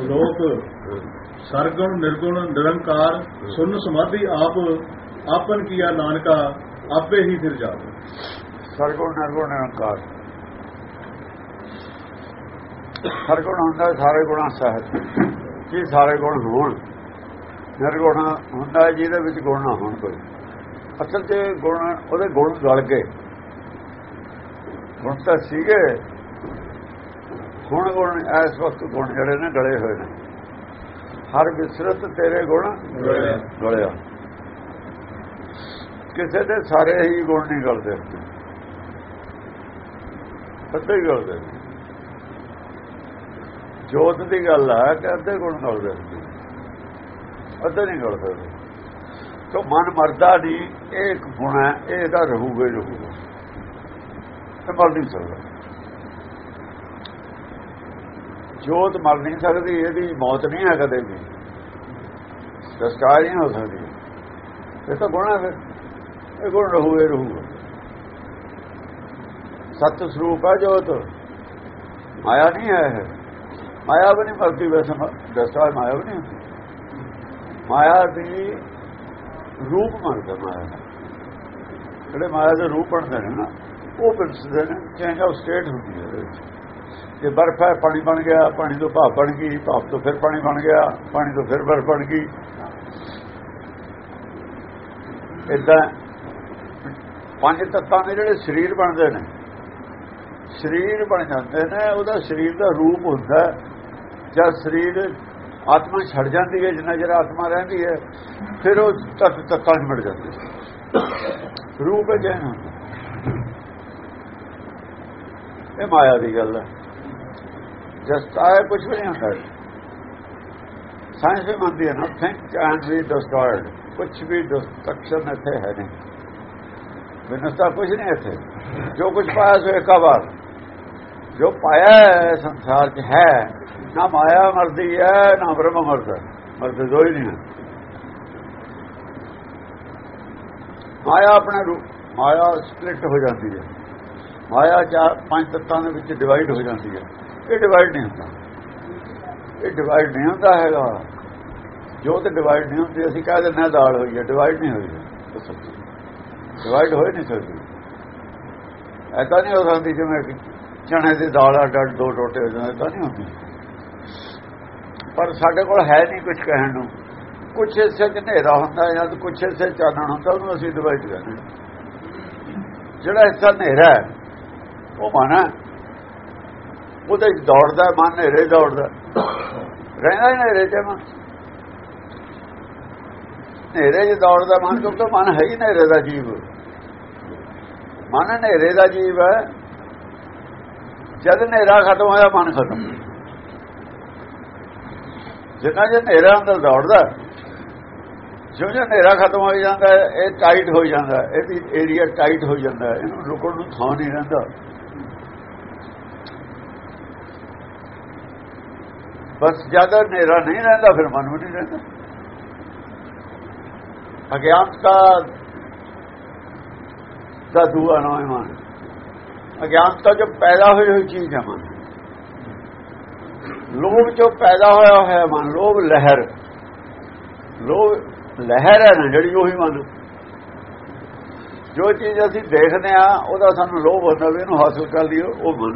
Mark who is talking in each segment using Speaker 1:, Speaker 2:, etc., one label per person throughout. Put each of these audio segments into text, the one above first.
Speaker 1: ਸ਼ਲੋਕ ਸਰਗੁਣ, ਨਿਰਗੁਣ, ਨਿਰੰਕਾਰ, ਸੁਨ ਸਮਾਧੀ ਆਪ, ਆਪਨ ਕੀਆ ਨਾਨਕਾ, ਆਪੇ ਹੀ ਫਿਰ ਜਾਵੇ।
Speaker 2: ਸਰਗੁਣ, ਨਿਰਗੁਣ, ਨਿਰੰਕਾਰ। ਸਰਗੁਣ ਹੁੰਦਾ ਸਾਰੇ ਗੁਣਾ ਸਹਿਤ। ਜੀ ਸਾਰੇ ਗੁਣ ਹੋਣ, ਨਿਰਗੁਣ ਹੁੰਦਾ ਹੈ, ਜਿਹਦੇ ਵਿੱਚ ਗੁਣ ਨਾ ਹੋਣ ਕੋਈ। ਅਸਲ ਤੇ ਗੁਣ, ਉਹਦੇ ਗੁਣ ਗਲ ਗਏ। ਗੁਣ ਤਾਂ ਸੀਗੇ ਹੁਣ ਗੁਣ ਇਸ ਵਕਤ ਗੁਣ ਜਿਹੜੇ ਨੇ ਗਲੇ ਹੋਏ ਨੇ। ਹਰ ਵਿਸਰਤ ਤੇਰੇ ਗੁਣ ਗਲਿਆ। ਕਿਸੇ ਦੇ ਸਾਰੇ ਹੀ ਗੁਣ ਨਹੀਂ ਗਲਦੇ। ਅੱਧੇ ਹੀ ਗਲਦੇ। ਜੋਤ ਦੀ ਗੱਲ ਹੈ ਕਿ ਅੱਧੇ ਗੁਣ ਗਲਦੇ ਅੱਧੇ ਨਹੀਂ ਗਲਦੇ ਤੋ ਮਨ ਮਰਦਾ ਨਹੀਂ ਇਹ ਇੱਕ ਗੁਣ ਹੈ ਇਹ ਇਹਦਾ ਰਹੂਗਾ ਰਹੂਗਾ। ਤੇ ਮਰ ਨਹੀਂ ਸਕਦਾ। ਜੋਤ ਮਰ ਨਹੀਂ ਸਕਦੀ, ਇਹਦੀ ਮੌਤ ਨਹੀਂ ਹੈ ਕਦੇ ਵੀ। ਦਸਤਾਰ ਨਹੀਂ ਹੋ ਸਕਦੀ ਇਹ ਤਾਂ ਗੁਣ ਹੈ ਫਿਰ। ਇਹ ਗੁਣ ਰਹੂ ਇਹ ਰਹੂ ਸਤ ਸਰੂਪ ਹੈ ਜੋਤ। ਮਾਇਆ ਨਹੀਂ ਹੈ ਮਾਇਆ ਵੀ ਨਹੀਂ ਮਰਦੀ ਵੈਸੇ ਦਸਤਾਰ ਮਾਇਆ ਵੀ ਨਹੀਂ ਹੁੰਦੀ। ਮਾਇਆ ਦੀ ਰੂਪ ਮੰਨਦਾ ਮਾਇਆ ਜਿਹੜੇ ਮਾਇਆ ਦੇ ਰੂਪ ਬਣਦੇ ਨੇ ਨਾ, ਉਹ ਬਿਲਸਦੇ ਨੇ ਚੇਂਜ ਆਫ ਸਟੇਟ ਹੁੰਦੀ ਹੈ ਜੇ ਬਰਫ਼ ਹੈ, ਪਾਣੀ ਬਣ ਗਿਆ, ਪਾਣੀ ਤੋਂ ਭਾਪ ਬਣ ਗਈ ਭਾਪ ਤੋਂ ਫਿਰ ਪਾਣੀ ਬਣ ਗਿਆ, ਪਾਣੀ ਤੋਂ ਫਿਰ ਬਰਫ਼ ਬਣ ਗਈ। ਇਦਾਂ ਪੰਜ ਤੱਤਾਂ ਦੇ ਜਿਹੜੇ ਸਰੀਰ ਬਣਦੇ ਨੇ। ਸਰੀਰ ਬਣ ਜਾਂਦੇ ਨੇ, ਉਹਦਾ ਸਰੀਰ ਦਾ ਰੂਪ ਹੁੰਦਾ ਜਦ ਸਰੀਰ ਆਤਮਾ ਛੱਡ ਜਾਂਦੀ ਹੈ, ਜਿੰਨਾ ਜਿਹੜਾ ਆਤਮਾ ਰਹਿੰਦੀ ਹੈ, ਫਿਰ ਉਹ ਤਤ ਤੱਤਾਂ ਚ ਮਿਲ ਜਾਂਦੀ ਰੂਪ ਹੈ ਜੈਨ ਇਹ ਮਾਇਆ ਦੀ ਗੱਲ ਹੈ। ਜਸਤਾ ਹੈ ਕੁਝ ਵੀ ਨਹੀਂ ਹੁੰਦਾ ਸਾਇੰਸ ਵੀ ਮੰਨਦੀ ਹੈ ਨਾ ਥਿੰਕ ਕੈਨ ਬੀ ਡਿਸਟਰੋਇਡ ਕੁਝ ਵੀ ਡਿਸਟਰਕਸ਼ਨ ਇੱਥੇ ਹੈ ਨਹੀਂ। ਵਿਨਸਤਾ ਕੁਝ ਨਹੀਂ ਇੱਥੇ। ਜੋ ਕੁਝ ਪਾਇਆ ਸੋ ਇੱਕ ਵਾਰ ਜੋ ਪਾਇਆ ਹੈ, ਸੰਸਾਰ 'ਚ ਹੈ। ਨਾ ਮਾਇਆ ਮਰਦੀ ਹੈ, ਨਾ ਬ੍ਰਹਮ ਮਰਦਾ। ਮਰਦੇ ਦੋ ਹੀ ਨਹੀਂ ਮਾਇਆ ਆਪਣੇ ਰੂਪ ਮਾਇਆ ਸਪਲਿਟ ਹੋ ਜਾਂਦੀ ਹੈ। ਮਾਇਆ ਚਾਰ ਪੰਜ ਤੱਤਾਂ ਦੇ ਵਿੱਚ ਡਿਵਾਈਡ ਹੋ ਜਾਂਦੀ ਹੈ। ਇਹ ਡਿਵਾਈਡ ਨਹੀਂ ਹੁੰਦਾ। ਇਹ ਡਿਵਾਈਡ ਨਹੀਂ ਹੁੰਦਾ ਹੈਗਾ। ਜੋ ਤੇ ਡਿਵਾਈਡ ਨਹੀਂ ਹੁੰਦੀ, ਅਸੀਂ ਕਹਿ ਦਿੰਦੇ ਦਾਲ ਹੋਈ ਹੈ ਡਿਵਾਈਡ ਨਹੀਂ ਹੋਈ ਡਿਵਾਈਡ ਹੋਈ ਨਹੀਂ ਸਕਦੀ। ਐਦਾਂ ਨਹੀਂ ਹੋ ਸਕਦੀ ਜਿਵੇਂ ਚਣੇ ਦੀ ਦਾਲ ਅੱਡ ਅੱਡ ਦੋ ਟੋਟੇ ਹੋ ਜਾਂਦੇ ਤਾਂ ਨਹੀਂ ਹੁੰਦੀ। ਪਰ ਸਾਡੇ ਕੋਲ ਹੈ ਨਹੀਂ ਕੁਝ ਕਹਿਣ ਨੂੰ। ਕੁਝ ਹਿੱਸੇ 'ਚ ਹਨੇਰਾ ਹੁੰਦਾ ਜਾਂ ਕੁਝ ਹਿੱਸੇ ਚਾਨਣ ਹੁੰਦਾ, ਉਹਨੂੰ ਅਸੀਂ ਡਿਵਾਈਡ ਕਰਦੇ ਜਿਹੜਾ ਹਿੱਸਾ ਹਨੇਰਾ ਉਹ ਮਨ ਉਹਦੇ ਦੌੜਦਾ, ਮਨ ਹਨੇਰੇ ਦੌੜਦਾ। ਰਹਿਣਾ ਹਨੇਰੇ ਤੇ ਮਨ। ਹਨੇਰੇ 'ਚ ਦੌੜਦਾ ਮਨ, ਕਿਉਂਕਿ ਮਨ ਹੈ ਹੀ ਹਨੇਰੇ ਦਾ ਜੀਵ। ਮਨ ਹਨੇਰੇ ਦਾ ਜੀਵ ਹੈ। ਜਦ ਹਨੇਰਾ ਖਤਮ ਹੋਇਆ, ਮਨ ਖਤਮ। ਜਿੰਨਾ ਜੇ ਹਨੇਰਾ ਅੰਦਰ ਦੌੜਦਾ, ਜਿਉਂ ਜਿਉਂ ਹਨੇਰਾ ਖਤਮ ਹੋ ਜਾਂਦਾ, ਇਹ ਟਾਈਟ ਹੋ ਜਾਂਦਾ। ਇਹਦੀ ਏਰੀਆ ਟਾਈਟ ਹੋ ਜਾਂਦਾ। ਇਹਨੂੰ ਰੁਕਣ ਨੂੰ ਥਾਂ ਨਹੀਂ ਰਹਿੰਦਾ। ਬਸ ਜਦ ਹਨੇਰਾ ਨਹੀਂ ਰਹਿੰਦਾ, ਫਿਰ ਮਨ ਵੀ ਨਹੀਂ ਰਹਿੰਦਾ। ਅਗਿਆਨਤਾ ਦਾ ਦੂਆ ਨਾ ਮਨ ਅਗਿਆਨਤਾ ਜੋ ਪੈਦਾ ਹੋਈ ਹੋਈ ਚੀਜ਼ ਹੈ ਮਨ। ਲੋਭ ਜੋ ਪੈਦਾ ਹੋਇਆ ਹੋਇਆ ਮਨ, ਲੋਭ ਲਹਿਰ। ਲੋਭ ਲਹਿਰ ਹੈ ਨਾ, ਜਿਹੜੀ ਉਹੀ ਮਨ। ਜੋ ਚੀਜ਼ ਅਸੀਂ ਦੇਖਦੇ ਆ ਉਹਦਾ ਸਾਨੂੰ ਲੋਭ ਹੁੰਦਾ ਵੀ ਇਹਨੂੰ ਹਾਸਲ ਕਰ ਲਈਏ, ਉਹ ਮਨ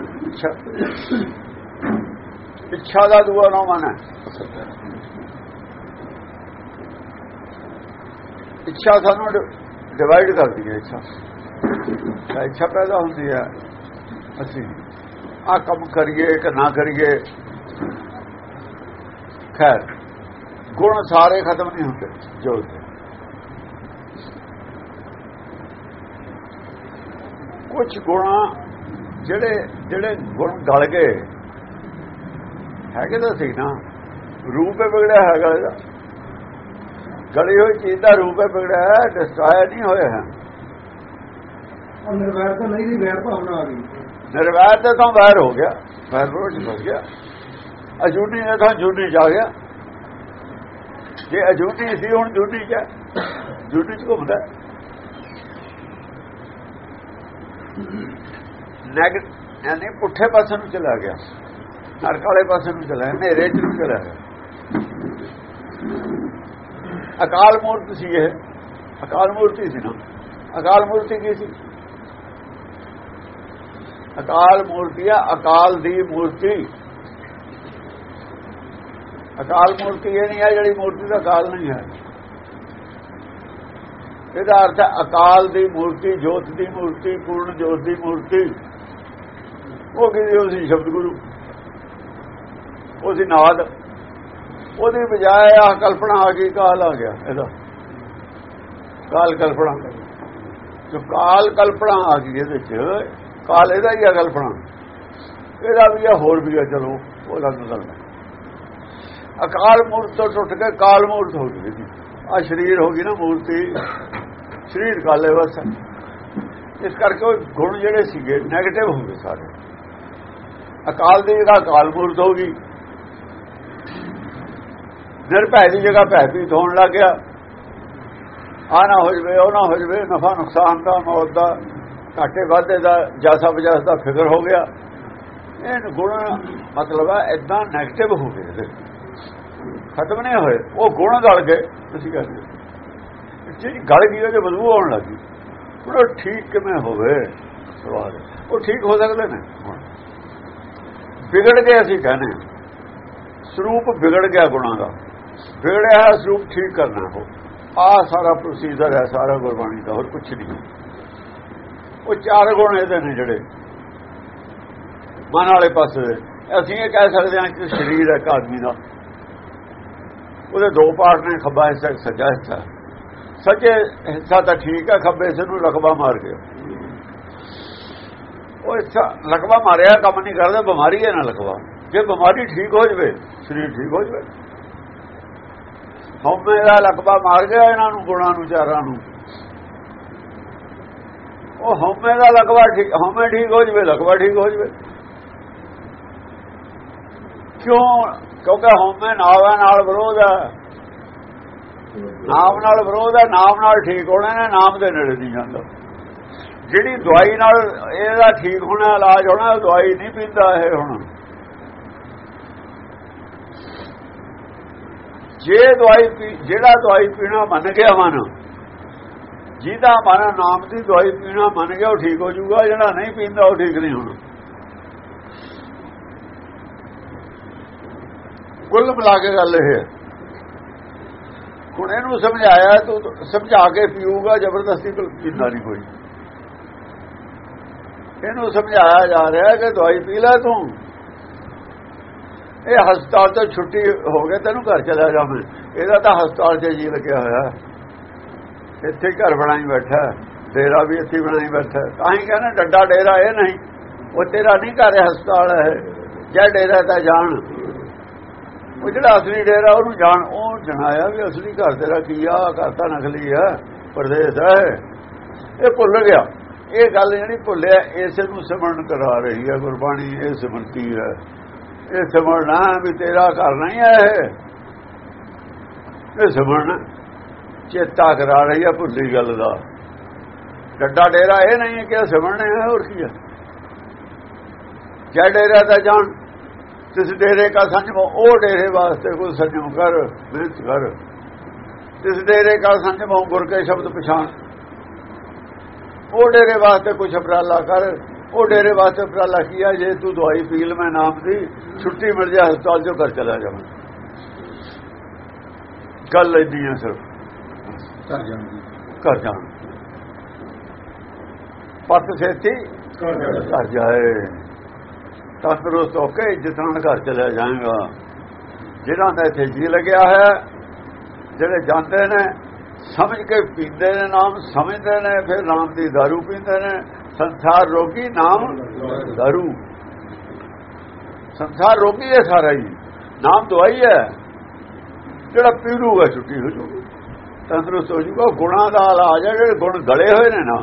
Speaker 2: ਇੱਛਾ ਦਾ ਦੂਆ ਨਾ ਮਨ। ਹੈ ਇੱਛਾ ਸਾਨੂੰ ਡਿਵਾਈਡ ਕਰਦੀ ਹੈ ਇੱਛਾ। ਇੱਛਾ ਪੈਦਾ ਹੁੰਦੀ ਹੈ ਅਸੀਂ। ਆ ਕੰਮ ਕਰੀਏ ਕਿ ਨਾ ਕਰੀਏ। ਖੈਰ, ਗੁਣ ਸਾਰੇ ਖਤਮ ਨਹੀਂ ਹੁੰਦੇ, ਜੋ ਕੁਝ ਗੁਣਾ ਜਿਹੜੇ ਜਿਹੜੇ ਗੁਣ ਗਲ ਗਏ ਹੈਗੇ ਤਾਂ ਸੀ ਨਾ। ਰੂਪ ਹੈ ਵਿਗੜਿਆ ਹੈਗਾ ਇਹਦਾ। ਗਲੀ ਹੋਈ ਚੀਜ਼ ਦਾ ਰੂਪ ਹੈ ਵਿਗੜਿਆ ਡਿਸਟਰਾਇਰ ਨਹੀਂ ਹੋਇਆ ਹੈ।
Speaker 1: ਨਿਰਵੈਰ ਤਾਂ ਨਹੀਂ ਦੀ ਵੈਰ ਭਾਵਨਾ ਆ ਗਈ।
Speaker 2: ਨਿਰਵੈਰ ਤਾਂ ਤਾਂ ਵੈਰ ਹੋ ਗਿਆ ਵੈਰ ਰੋਜ ਫਸ ਗਿਆ। ਅਜੂਨੀ ਨੇ ਤਾਂ ਜੂਨੀ ਜਾ ਗਿਆ। ਜੇ ਅਜੂਨੀ ਸੀ ਹੁਣ ਜੂਨੀ ਚ ਜੂਨੀ ਚ ਘੁੰਮਦਾ। ਨੈਗ ਯਾਨੀ ਪੁੱਠੇ ਪਾਸੇ ਨੂੰ ਚਲਾ ਗਿਆ। ਨਰਕ ਵਾਲੇ ਪਾਸੇ ਨੂੰ ਚਲਾ ਹਨੇਰੇ ਚ ਨੂੰ ਚਲਾ ਅਕਾਲ ਮੂਰਤ ਸੀ ਇਹ। ਅਕਾਲ ਮੂਰਤੀ ਸੀ ਨਾ। ਅਕਾਲ ਮੂਰਤੀ ਕੀ ਸੀ? ਅਕਾਲ ਮੂਰਤੀ ਆ, ਅਕਾਲ ਦੀ ਮੂਰਤੀ। ਅਕਾਲ ਮੂਰਤੀ ਇਹ ਨਹੀਂ ਹੈ ਜਿਹੜੀ ਮੂਰਤੀ ਦਾ ਅਕਾਲ ਨਹੀਂ ਹੈ। ਇਹਦਾ ਅਰਥ ਹੈ ਅਕਾਲ ਦੀ ਮੂਰਤੀ, ਜੋਤ ਦੀ ਮੂਰਤੀ, ਪੂਰਨ ਜੋਤ ਦੀ ਮੂਰਤੀ। ਉਹ ਕਿਹਦੀ ਉਹ ਸੀ? ਸ਼ਬਦ ਗੁਰੂ। ਉਹ ਸੀ ਉਹਦੀ ਬਜਾਏ ਆ ਕਲਪਨਾ ਆ ਗਈ, ਕਾਲ ਆ ਗਿਆ ਇਹਦਾ। ਕਾਲ ਕਲਪਨਾ। ਜੋ ਕਾਲ ਕਲਪਨਾ ਆ ਗਈ ਇਹਦੇ ਚ, ਕਾਲ ਇਹਦਾ ਹੀ ਆ ਕਲਪਨਾ। ਇਹਦਾ ਵੀ ਆ, ਹੋਰ ਵੀ ਆ, ਚਲੋ, ਉਹ ਲੱਗ ਗੱਲ ਅਕਾਲ ਮੂਰਤ ਤੋਂ ਟੁੱਟ ਕੇ ਕਾਲ ਮੂਰਤ ਹੋ ਗਈ ਆ ਸਰੀਰ ਹੋ ਗਈ ਨਾ ਮੂਰਤੀ। ਸਰੀਰ ਕਾਲੇ ਵਸ ਇਸ ਕਰਕੇ ਉਹ ਗੁਣ ਜਿਹੜੇ ਸੀਗੇ 네ਗੇਟਿਵ ਹੋ ਗਏ ਸਾਰੇ। ਅਕਾਲ ਦੀ ਜਗ੍ਹਾ ਕਾਲ ਮੂਰਤ ਹੋ ਗਈ। ਨਿਰਭੈ ਦੀ ਜਗ੍ਹਾ ਭੈ ਭੀਤ ਹੋਣ ਲੱਗ ਗਿਆ। ਆ ਨਾ ਹੋ ਜਵੇ, ਉਹ ਨਾ ਹੋ ਜਵੇ, ਨਫਾ ਨੁਕਸਾਨ ਦਾ, ਮੌਤ ਦਾ, ਘਾਟੇ ਵਾਧੇ ਦਾ, ਜਾਸਾ ਬਜਾਸ ਦਾ ਫਿਕਰ ਹੋ ਗਿਆ। ਇਹ ਗੁਣ ਮਤਲਬ ਹੈ ਇਦਾਂ ਨੈਗੇਟਿਵ ਹੋ ਗਏ ਇਹਦੇ। ਖਤਮ ਨਹੀਂ ਹੋਏ, ਉਹ ਗੁਣ ਗਲ ਗਏ ਤੁਸੀਂ ਕਹਿੰਦੇ ਜਿਹੜੀ ਗਲ ਗਈ, ਉਹਦੇ ਬਦਬੂ ਆਉਣ ਲੱਗੀ। ਉਹ ਠੀਕ ਕਿਵੇਂ ਹੋਵੇ? ਸਵਾਲ ਉਹ ਠੀਕ ਹੋ ਸਕਦੇ ਨੇ ਵਿਗੜ ਗਏ ਅਸੀਂ ਕਹਿੰਦੇ ਸਰੂਪ ਵਿਗੜ ਗਿਆ ਗੁਣਾਂ ਦਾ। ਫਿਰ ਇਹ ਸਰੂਪ ਠੀਕ ਕਰਨਾ ਹੋ। ਆ ਸਾਰਾ ਪ੍ਰੋਸੀਜਰ ਹੈ, ਸਾਰਾ ਗੁਰਬਾਣੀ ਦਾ, ਹੋਰ ਕੁਝ ਨਹੀਂ। ਉਹ ਚਾਰ ਗੁਣ ਇਹਦੇ ਨੇ ਜਿਹੜੇ। ਮਨ ਵਾਲੇ ਪਾਸੇ ਅਸੀਂ ਇਹ ਕਹਿ ਸਕਦੇ ਹਾਂ ਕਿ ਸਰੀਰ ਹੈ ਇੱਕ ਆਦਮੀ ਦਾ। ਉਹਦੇ ਦੋ ਪਾਰਟ ਨੇ, ਖੱਬਾ ਹਿੱਸਾ ਸੱਜਾ ਹਿੱਸਾ। ਸੱਜੇ ਹਿੱਸਾ ਤਾਂ ਠੀਕ ਹੈ, ਖੱਬੇ ਹਿੱਸੇ ਨੂੰ ਲਕਵਾ ਮਾਰ ਗਿਆ ਉਹ ਹਿੱਸਾ ਲਕਵਾ ਮਾਰਿਆ, ਕੰਮ ਨਹੀਂ ਕਰਦਾ, ਬਿਮਾਰੀ ਹੈ ਨਾ ਲਕਵਾ ਜੇ ਬਿਮਾਰੀ ਠੀਕ ਹੋ ਜਵੇ, ਸਰੀਰ ਠੀਕ ਹੋ ਜਵੇ। ਹਉਮੈ ਦਾ ਲਕਬਾ ਮਾਰ ਗਿਆ ਇਹਨਾਂ ਨੂੰ, ਗੁਣਾਂ ਨੂੰ, ਚਾਰਾਂ ਨੂੰ। ਉਹ ਹਉਮੈ ਦਾ ਲਕਬਾ ਠੀਕ ਹਉਮੈ ਠੀਕ ਹੋ ਜਵੇ ਲਕਬਾ ਠੀਕ ਹੋ ਜਵੇ। ਕਿਉਂ? ਕਿਉਂਕਿ ਹਉਮੈ ਨਾਮ ਨਾਲ ਵਿਰੋਧ ਹੈ ਨਾਮ ਨਾਲ ਵਿਰੋਧ ਹੈ ਨਾਮ ਨਾਲ ਠੀਕ ਹੋਣਾ ਨੇ ਨਾਮ ਦੇ ਨੇੜੇ ਨਹੀਂ ਜਾਂਦਾ। ਜਿਹੜੀ ਦਵਾਈ ਨਾਲ ਇਹਦਾ ਠੀਕ ਹੋਣਾ, ਇਲਾਜ ਹੋਣਾ ਦਵਾਈ ਨਹੀਂ ਪੀਂਦਾ ਇਹ ਹੁਣ। ਜੇ ਦਵਾਈ ਜਿਹੜਾ ਦਵਾਈ ਪੀਣਾ ਮੰਨ ਗਿਆ ਮਨ, ਜਿਹਦਾ ਮਨ ਨਾਮ ਦੀ ਦਵਾਈ ਪੀਣਾ ਮੰਨ ਗਿਆ, ਉਹ ਠੀਕ ਹੋ ਜਾਊਗਾ, ਜਿਹੜਾ ਨਹੀਂ ਪੀਂਦਾ, ਉਹ ਠੀਕ ਨਹੀਂ ਹੋਣਾ। ਕੁੱਲ ਮਿਲਾ ਕੇ ਗੱਲ ਇਹ ਹੈ। ਹੁਣ ਇਹਨੂੰ ਸਮਝਾਇਆ, ਤੂੰ ਸਮਝਾ ਕੇ ਪੀਊਗਾ, ਜ਼ਬਰਦਸਤੀ ਪੀਂਦਾ ਨਹੀਂ ਕੋਈ। ਇਹਨੂੰ ਸਮਝਾਇਆ ਜਾ ਰਿਹਾ ਕਿ ਦਵਾਈ ਪੀ ਲੈ ਤੂੰ। ਇਹ ਹਸਪਤਾਲ ਤੋਂ ਛੁੱਟੀ ਹੋ ਗਏ ਤੈਨੂੰ ਘਰ ਚਲਾ ਜਾਵੇਂ ਇਹਦਾ ਤਾਂ ਹਸਪਤਾਲ 'ਚ ਜੀ ਲੱਗਿਆ ਹੋਇਆ ਇੱਥੇ ਘਰ ਬਣਾਈ ਬੈਠਾ ਡੇਰਾ ਵੀ ਇੱਥੇ ਬਣਾਈ ਬੈਠਾ ਤਾਂ ਹੀ ਕਹਿੰਦਾ, ਡੱਡਾ ਡੇਰਾ ਇਹ ਨਹੀਂ। ਉਹ ਤੇਰਾ ਨਹੀਂ ਘਰ ਹਸਪਤਾਲ ਹੈ। ਜੇ ਡੇਰਾ ਤਾਂ ਜਾਣ। ਉਹ ਜਿਹੜਾ ਅਸਲੀ ਡੇਰਾ, ਉਹਨੂੰ ਜਾਣ। ਉਹ ਜਣਾਇਆ ਵੀ ਅਸਲੀ ਘਰ ਤੇਰਾ ਕੀ ਆ? ਘਰ ਤਾਂ ਨਕਲੀ ਆ ਪਰਦੇਸ ਹੈ। ਇਹ ਭੁੱਲ ਗਿਆ। ਇਹ ਗੱਲ ਜਿਹੜੀ ਭੁੱਲਿਆ, ਇਸੇ ਨੂੰ ਸਿਮਰਨ ਕਰਾ ਰਹੀ ਹੈ ਗੁਰਬਾਣੀ, ਇਹ ਸਿਮਰਤੀ ਹੈ। ਇਹ ਸਿਮਰਨਾ ਵੀ ਤੇਰਾ ਘਰ ਨਹੀਂ ਹੈ ਇਹ। ਸਿਮਰਨ ਚੇਤਾ ਕਰਾ ਰਹੀ ਹੈ ਭੁੱਲੀ ਗੱਲ ਦਾ। ਡੱਡਾ ਡੇਰਾ ਇਹ ਨਹੀਂ ਹੈ ਕਿ ਸਿਮਰਨੇ ਹੈ ਹੋਰ ਕੀ ਹੈ ਜੈ ਡੇਰਾ ਦਾ ਜਾਣ, ਜਿਸ ਡੇਰੇ ਦਾ ਸੰਜਮ, ਉਹ ਡੇਰੇ ਵਾਸਤੇ ਕੋਈ ਸੰਜਮ ਕਰ, ਮਿਹਨਤ ਕਰ। ਜਿਸ ਡੇਰੇ ਦਾ ਸੰਜਮ ਗੁਰ ਕੇ ਸ਼ਬਦ ਪਛਾਣ। ਉਹ ਡੇਰੇ ਵਾਸਤੇ ਕੁਝ ਅਪਰਾਲਾ ਕਰ ਉਹ ਡੇਰੇ ਵਾਸਤੇ ਅਪਰਾਲਾ ਕੀਆ ਜੇ ਤੂੰ ਦਵਾਈ ਪੀ ਲੈ ਮੈਂ ਨਾਮ ਦੀ ਛੁੱਟੀ ਮਿਲ ਜਾ ਹਸਪਤਾਲ ਚੋਂ ਘਰ ਚਲਾ ਜਾਵਾਂ। ਗੱਲ ਲੈਂਦੀ ਹੈ ਸਿਰਫ।
Speaker 1: ਘਰ ਜਾਂਦੀ
Speaker 2: ਘਰ ਜਾਣ ਪੱਤ ਸੇਤੀ ਘਰ ਜਾਏ। ਤੰਦਰੁਸਤ ਹੋ ਕੇ ਜਿੱਦਾਂ ਘਰ ਚਲਾ ਜਾਏਗਾ। ਜਿਹਨਾਂ ਦਾ ਇੱਥੇ ਜੀ ਲੱਗਿਆ ਹੈ ਜਿਹੜੇ ਜਾਂਦੇ ਨੇ ਸਮਝ ਕੇ ਪੀਂਦੇ ਨੇ ਨਾਮ ਸਮਝਦੇ ਨੇ ਫਿਰ ਨਾਮ ਦੀ दारू ਪੀਂਦੇ ਨੇ ਸੰਸਾਰ ਰੋਗੀ ਨਾਮ दारू ਸੰਸਾਰ ਰੋਗੀ ਹੈ ਸਾਰਾ ਹੀ। ਨਾਮ ਦਵਾਈ ਹੈ। ਜਿਹੜਾ ਪੀੜੂਗਾ ਛੁੱਟੀ ਹੋ ਜੂਗੀ ਤੰਦਰੁਸਤ ਹੋ ਜੂਗਾ ਗੁਣਾ ਦਾ ਇਲਾਜ ਹੈ ਜਿਹੜੇ ਗੁਣ ਗਲੇ ਹੋਏ ਨੇ ਨਾ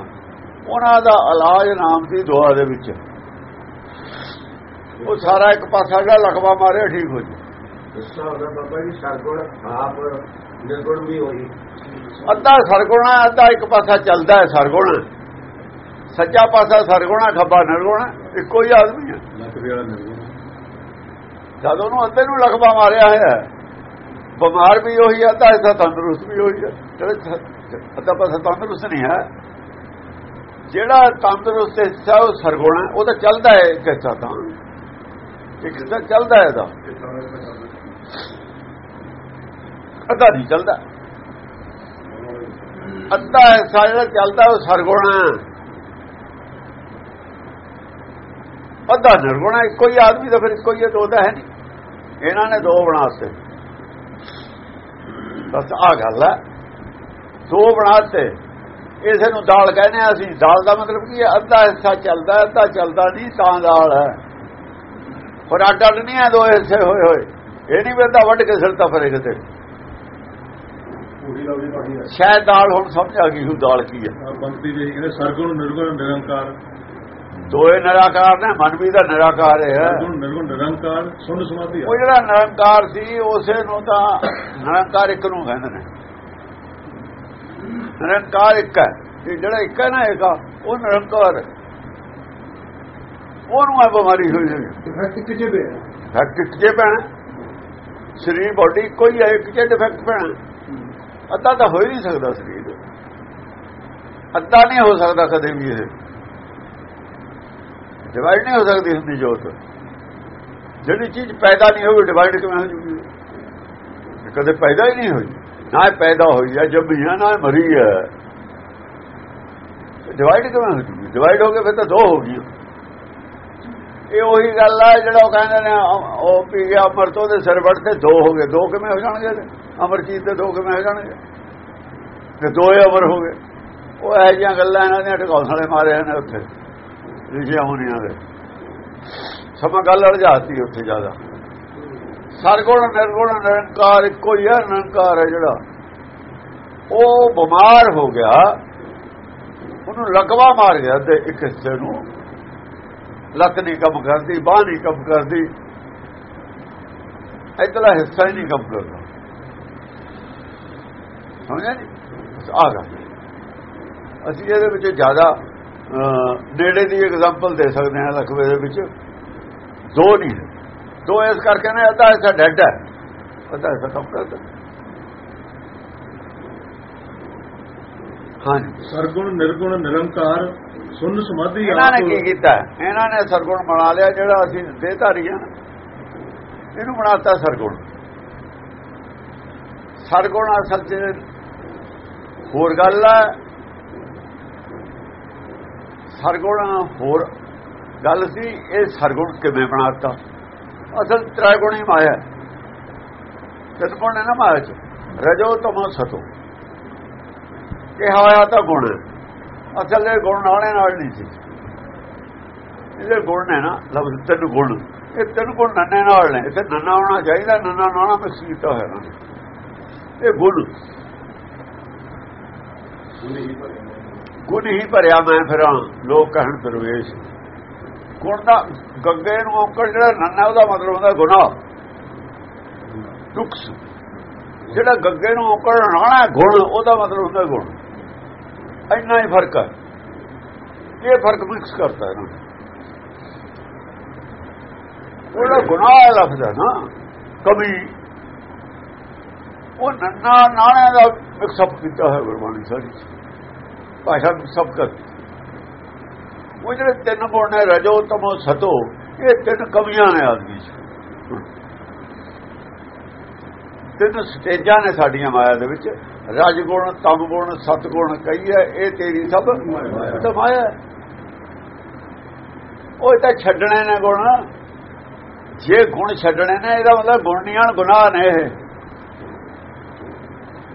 Speaker 2: ਉਹਨਾਂ ਦਾ ਇਲਾਜ ਨਾਮ ਦੀ ਦੁਆ ਦੇ ਵਿੱਚ ਉਹ ਸਾਰਾ ਇੱਕ ਪਾਸਾ ਜਿਹੜਾ ਲਖਵਾ ਮਾਰਿਆ ਠੀਕ ਹੋ ਜੂ
Speaker 3: ਇਸ ਤਰ੍ਹਾਂ ਦਾ ਬਾਬਾ ਜੀ ਸਰਗੁਣ ਆਪ ਨਿਰਗੁਣ ਵੀ ਹੋਈ।
Speaker 2: ਅੱਧਾ ਸਰਗੁਣਾ ਅੱਧਾ ਇੱਕ ਪਾਸਾ ਚੱਲਦਾ ਹੈ ਸਰਗੁਣ। ਸੱਜਾ ਪਾਸਾ ਸਰਗੁਣਾ, ਖੱਬਾ ਨਿਰਗੁਣਾ, ਇੱਕੋ ਹੀ ਆਦਮੀ ਹੈ। ਜਦ ਉਹਨੂੰ ਅੱਧੇ ਨੂੰ ਲਖਵਾ ਮਾਰਿਆ ਹੋਇਆ ਹੈ, ਬਿਮਾਰ ਵੀ ਉਹੀ ਹੈ, ਤਾਂ ਐਸਾ ਤੰਦਰੁਸਤ ਵੀ ਉਹੀ ਹੈ। ਅੱਧਾ ਪਾਸਾ ਤੰਦਰੁਸਤ ਨਹੀਂ ਹੈ। ਜਿਹੜਾ ਤੰਦਰੁਸਤ ਹਿੱਸਾ ਉਹ ਸਰਗੁਣਾ, ਉਹ ਤਾਂ ਚੱਲਦਾ ਹੈ ਇੱਕ ਹਿੱਸਾ ਤਾਂ। ਇੱਕ ਹਿੱਸਾ ਚੱਲਦਾ ਹੈ ਦਾ ਅੱਧਾ ਨਹੀਂ ਚੱਲਦਾ। ਅੱਧਾ ਹਿੱਸਾ ਜਿਹੜਾ ਚੱਲਦਾ ਉਹ ਸਰਗੁਣਾ ਹੈ। ਅੱਧਾ ਨਿਰਗੁਣਾ ਇੱਕੋ ਹੀ ਆਦਮੀ ਤਾਂ ਫਿਰ ਇੱਕੋ ਹੀ ਹੈ ਦੋ ਤਾਂ ਹੈ ਨਹੀਂ। ਇਹਨਾਂ ਨੇ ਦੋ ਬਣਾਤੇ ਬਸ ਆ ਗੱਲ ਹੈ। ਦੋ ਬਣਾਤੇ ਇਸੇ ਨੂੰ ਦਾਲ ਕਹਿੰਦੇ ਆ ਅਸੀਂ। ਦਾਲ ਦਾ ਮਤਲਬ ਕੀ ਹੈ ਅੱਧਾ ਹਿੱਸਾ ਚੱਲਦਾ ਹੈ, ਅੱਧਾ ਚੱਲਦਾ ਨਹੀਂ ਤਾਂ ਦਾਲ ਹੈ। ਪਰ ਅੱਡ ਅੱਡ ਨਹੀਂ ਹੈ ਦੋ ਹਿੱਸੇ ਹੋਏ ਹੋਏ। ਇਹ ਨਹੀਂ ਬੰਦਾ ਵੱਢ ਕੇ ਸਿਰ ਤਾਂ ਫਰੇ ਕਿਤੇ।
Speaker 1: ਪੂਰੀ ਲਵਲੀ ਪਾਣੀ ਹੈ।
Speaker 2: ਸ਼ਾਇਦ ਦਾਲ ਹੁਣ ਸਮਝ ਆ ਗਈ ਉਹ ਦਾਲ ਕੀ ਹੈ।
Speaker 1: ਪੰਕਤੀ ਜਿਹੀ ਕਹਿੰਦੇ ਸਰਗੁਣ ਨਿਰਗੁਣ ਨਿਰੰਕਾਰ।
Speaker 2: ਦੋਏ ਨਿਰਾਕਾਰ ਨੇ ਮਨ ਵੀ ਦਾ ਨਿਰਾਕਾਰ ਹੈ।
Speaker 1: ਨਿਰਗੁਣ ਨਿਰੰਕਾਰ ਸੁਣ ਸਮਾਧੀ
Speaker 2: ਉਹ ਜਿਹੜਾ ਨਿਰੰਕਾਰ ਸੀ ਉਸੇ ਨੂੰ ਤਾਂ ਨਿਰੰਕਾਰ ਇੱਕ ਨੂੰ ਕਹਿੰਦੇ ਨੇ। ਨਿਰੰਕਾਰ ਇੱਕ ਹੈ। ਜਿਹੜਾ ਇੱਕ ਹੈ ਨਾ ਇੱਕ ਉਹ ਨਿਰੰਕਾਰ। ਉਹਨੂੰ ਆ ਬਿਮਾਰੀ ਹੋਈ ਹੋਈ
Speaker 1: ਡਿਫੈਕਟ ਕਿੱਥੇ ਪਿਆ
Speaker 2: ਫੈਕਟ ਜੇ ਪੈਣਾ ਸਰੀਰ ਬਾਡੀ ਕੋਈ ਹੈ ਇੱਕ ਜੇ ਡਿਫੈਕਟ ਪੈਣਾ ਅੱਧਾ ਤਾਂ ਹੋ ਹੀ ਨਹੀਂ ਸਕਦਾ ਸਰੀਰ। ਅੱਧਾ ਨਹੀਂ ਹੋ ਸਕਦਾ ਕਦੇ ਵੀ ਇਹ। ਡਿਵਾਈਡ ਨਹੀਂ ਹੋ ਸਕਦੀ ਹੁੰਦੀ ਜੋਤ। ਜਿਹੜੀ ਚੀਜ਼ ਪੈਦਾ ਨਹੀਂ ਹੋਈ ਡਿਵਾਈਡ ਕਿਵੇਂ ਹੋ ਜੂਗੀ? ਕਦੇ ਪੈਦਾ ਹੀ ਨਹੀਂ ਹੋਈ। ਨਾ ਇਹ ਪੈਦਾ ਹੋਈ ਹੈ, ਜੰਮੀ ਹੈ, ਨਾ ਇਹ ਮਰੀ ਹੈ। ਡਿਵਾਈਡ ਕਿਵੇਂ ਹੋ ਜੂਗੀ? ਡਿਵਾਈਡ ਹੋ ਕੇ ਫਿਰ ਤਾਂ ਦੋ ਹੋ ਗਈ ਇਹ ਉਹੀ ਗੱਲ ਹੈ ਜਿਹੜਾ ਉਹ ਕਹਿੰਦੇ ਨੇ ਉਹ ਪੀ ਗਿਆ ਅਮਰ ਤੋਂ ਦੇ ਸਿਰ ਵੱਟ ਤੇ ਦੋ ਹੋ ਗਏ। ਦੋ ਕਿਵੇਂ ਹੋ ਜਾਣਗੇ ਅਮਰਜੀਤ ਦੇ ਦੋ ਕਿਵੇਂ ਹੋ ਜਾਣਗੇ? ਤੇ ਦੋ ਹੀ ਅਮਰ ਹੋ ਗਏ। ਉਹ ਇਹ ਜਿਹੀਆਂ ਗੱਲਾਂ ਇਹਨਾਂ ਦੀਆਂ ਢਕੌਸਲੇ ਮਾਰੇ ਨੇ ਉੱਥੇ। ਰਿਸ਼ੀਆਂ ਮੁਨੀਆਂ ਦੇ ਸਮਾਂ ਗੱਲ ਅਲਝਾਤੀ ਉੱਥੇ ਜ਼ਿਆਦਾ। ਸਰਗੁਣ ਨਿਰਗੁਣ ਨਿਰੰਕਾਰ ਇੱਕੋ ਹੀ ਹੈ, ਨਿਰੰਕਾਰ ਹੈ ਜਿਹੜਾ। ਉਹ ਬਿਮਾਰ ਹੋ ਗਿਆ। ਉਹਨੂੰ ਲਗਵਾ ਮਾਰ ਗਿਆ ਤੇ ਇੱਕ ਹਿੱਸੇ ਨੂੰ। ਲੱਕ ਨਹੀਂ ਕੰਮ ਕਰਦੀ, ਬਾਹ ਨਹੀਂ ਕੰਮ ਕਰਦੀ। ਇਤਲਾ ਹਿੱਸਾ ਹੀ ਨਹੀਂ ਕੰਮ ਕਰਦਾ। ਸਮਝਿਆ ਜੀ? ਆ ਗਿਆ ਅਸੀਂ ਇਹਦੇ ਵਿੱਚ ਜ਼ਿਆਦਾ ਨੇੜੇ ਦੀ ਐਗਜ਼ਾਮਪਲ ਦੇ ਸਕਦੇ ਹਾਂ ਲਖਵੇ ਦੇ ਵਿੱਚ। ਦੋ ਨਹੀਂ ਹੈ। ਦੋ ਇਸ ਕਰਕੇ ਨਾ ਅੱਧਾ ਹਿੱਸਾ ਡੈਡ ਹੈ। ਅੱਧਾ ਹਿੱਸਾ ਕੰਮ ਕਰਦਾ ਹਾਂਜੀ।
Speaker 1: ਸਰਗੁਣ ਨਿਰਗੁਣ ਨਿਰੰਕਾਰ ਸੁਣ ਸਮਾਧੀ
Speaker 2: ਇਹਨਾਂ ਨੇ ਕੀ ਕੀਤਾ? ਇਹਨਾਂ ਨੇ ਸਰਗੁਣ ਬਣਾ ਲਿਆ ਜਿਹੜਾ ਅਸੀਂ ਦੇਹਧਾਰੀ ਆ ਇਹਨੂੰ ਬਣਾਤਾ ਸਰਗੁਣ। ਸਰਗੁਣ ਅਸਲ 'ਚ ਹੋਰ ਗੱਲ ਹੈ ਸਰਗੁਣ ਹੋਰ ਗੱਲ ਸੀ, ਇਹ ਸਰਗੁਣ ਕਿਵੇਂ ਬਣਾਤਾ? ਅਸਲ ਤ੍ਰੈਗੁਣ ਹੀ ਮਾਇਆ। ਹੈ। ਤਿੰਨ ਨਾ ਮਾਇਆ ਚ? ਰਜੋ ਤਮੋ ਸਤੋ। ਇਹ ਹੋਇਆ ਤਾਂ ਗੁਣ। ਅਸਲ ਇਹ ਗੁਣ ਨਾਲੇ ਨਾਲ ਨਹੀਂ ਸੀ। ਇਹਦੇ ਗੁਣ ਨੇ ਨਾ, ਲਫ਼ਜ਼ ਤਿੰਨ ਗੁਣ। ਇਹ ਤਿੰਨ ਗੁਣ ਨੰਨੇ ਨਾਲ ਨੇ। ਇੱਥੇ ਨੰਨਾ ਹੋਣਾ ਚਾਹੀਦਾ, ਨੰਨਾ ਨਾਣਾ ਮਿਕਸ ਕੀਤਾ ਹੋਇਆ। ਨਾ ਇਹ ਗੁਣ। ਗੁਣ ਹੀ ਭਰਿਆ ਮੈਂ ਫਿਰਾਂ ਲੋਕ ਕਹਿਣ ਦਰਵੇਸ਼ ਗੁਣ ਦਾ ਗੰਗੇ ਨੂੰ ਔਕੜ ਜਿਹੜਾ ਨੰਨਾ, ਉਹਦਾ ਮਤਲਬ ਹੁੰਦਾ ਗੁਨਾਹ ਨੁਕਸ ਜਿਹੜਾ ਗੰਗੇ ਨੂੰ ਔਕੜ ਨਾਣਾ ਗੁਣ, ਉਹਦਾ ਮਤਲਬ ਹੁੰਦਾ ਗੁਣ। ਇੰਨਾ ਹੀ ਫ਼ਰਕ ਹੈ। ਇਹ ਫ਼ਰਕ ਮਿਕਸ ਕਰਦਾ ਹੈ ਨਾ। ਉਹਦਾ ਗੁਨਾਹ ਹੈ ਲਫ਼ਜ਼ ਹੈ ਨਾ, ਕਮੀ। ਉਹ ਨੰਨਾ ਨਾਣੇ ਦਾ ਮਿਕਸ ਅਪ ਕੀਤਾ ਹੈ ਗੁਰਬਾਣੀ ਸਾਡੀ ਭਾਸ਼ਾ ਮਿਕਸ ਅਪ ਉਹ ਜਿਹੜੇ ਤਿੰਨ ਗੁਣ ਨੇ ਰਜੋ, ਤਮੋ, ਸਤੋ, ਇਹ ਤਿੰਨ ਕਮੀਆਂ ਨੇ ਆਦਮੀ 'ਚ। ਤਿੰਨ ਸਟੇਜਾਂ ਨੇ ਸਾਡੀਆਂ ਮਾਇਆ ਦੇ ਵਿੱਚ। ਰਜ ਗੁਣ ਤਮ ਗੁਣ ਸਤ ਗੁਣ ਕਹੀ ਹੈ ਇਹ ਤੇਰੀ ਸਭ ਤਾਂ ਮਾਇਆ ਹੈ। ਉਹ ਤਾਂ ਛੱਡਣੇ ਨੇ ਗੁਣ। ਜੇ ਗੁਣ ਛੱਡਣੇ ਨੇ, ਇਹਦਾ ਮਤਲਬ ਗੁਣ ਨਹੀਂ ਹਨ ਗੁਨਾਹ ਨੇ ਇਹ।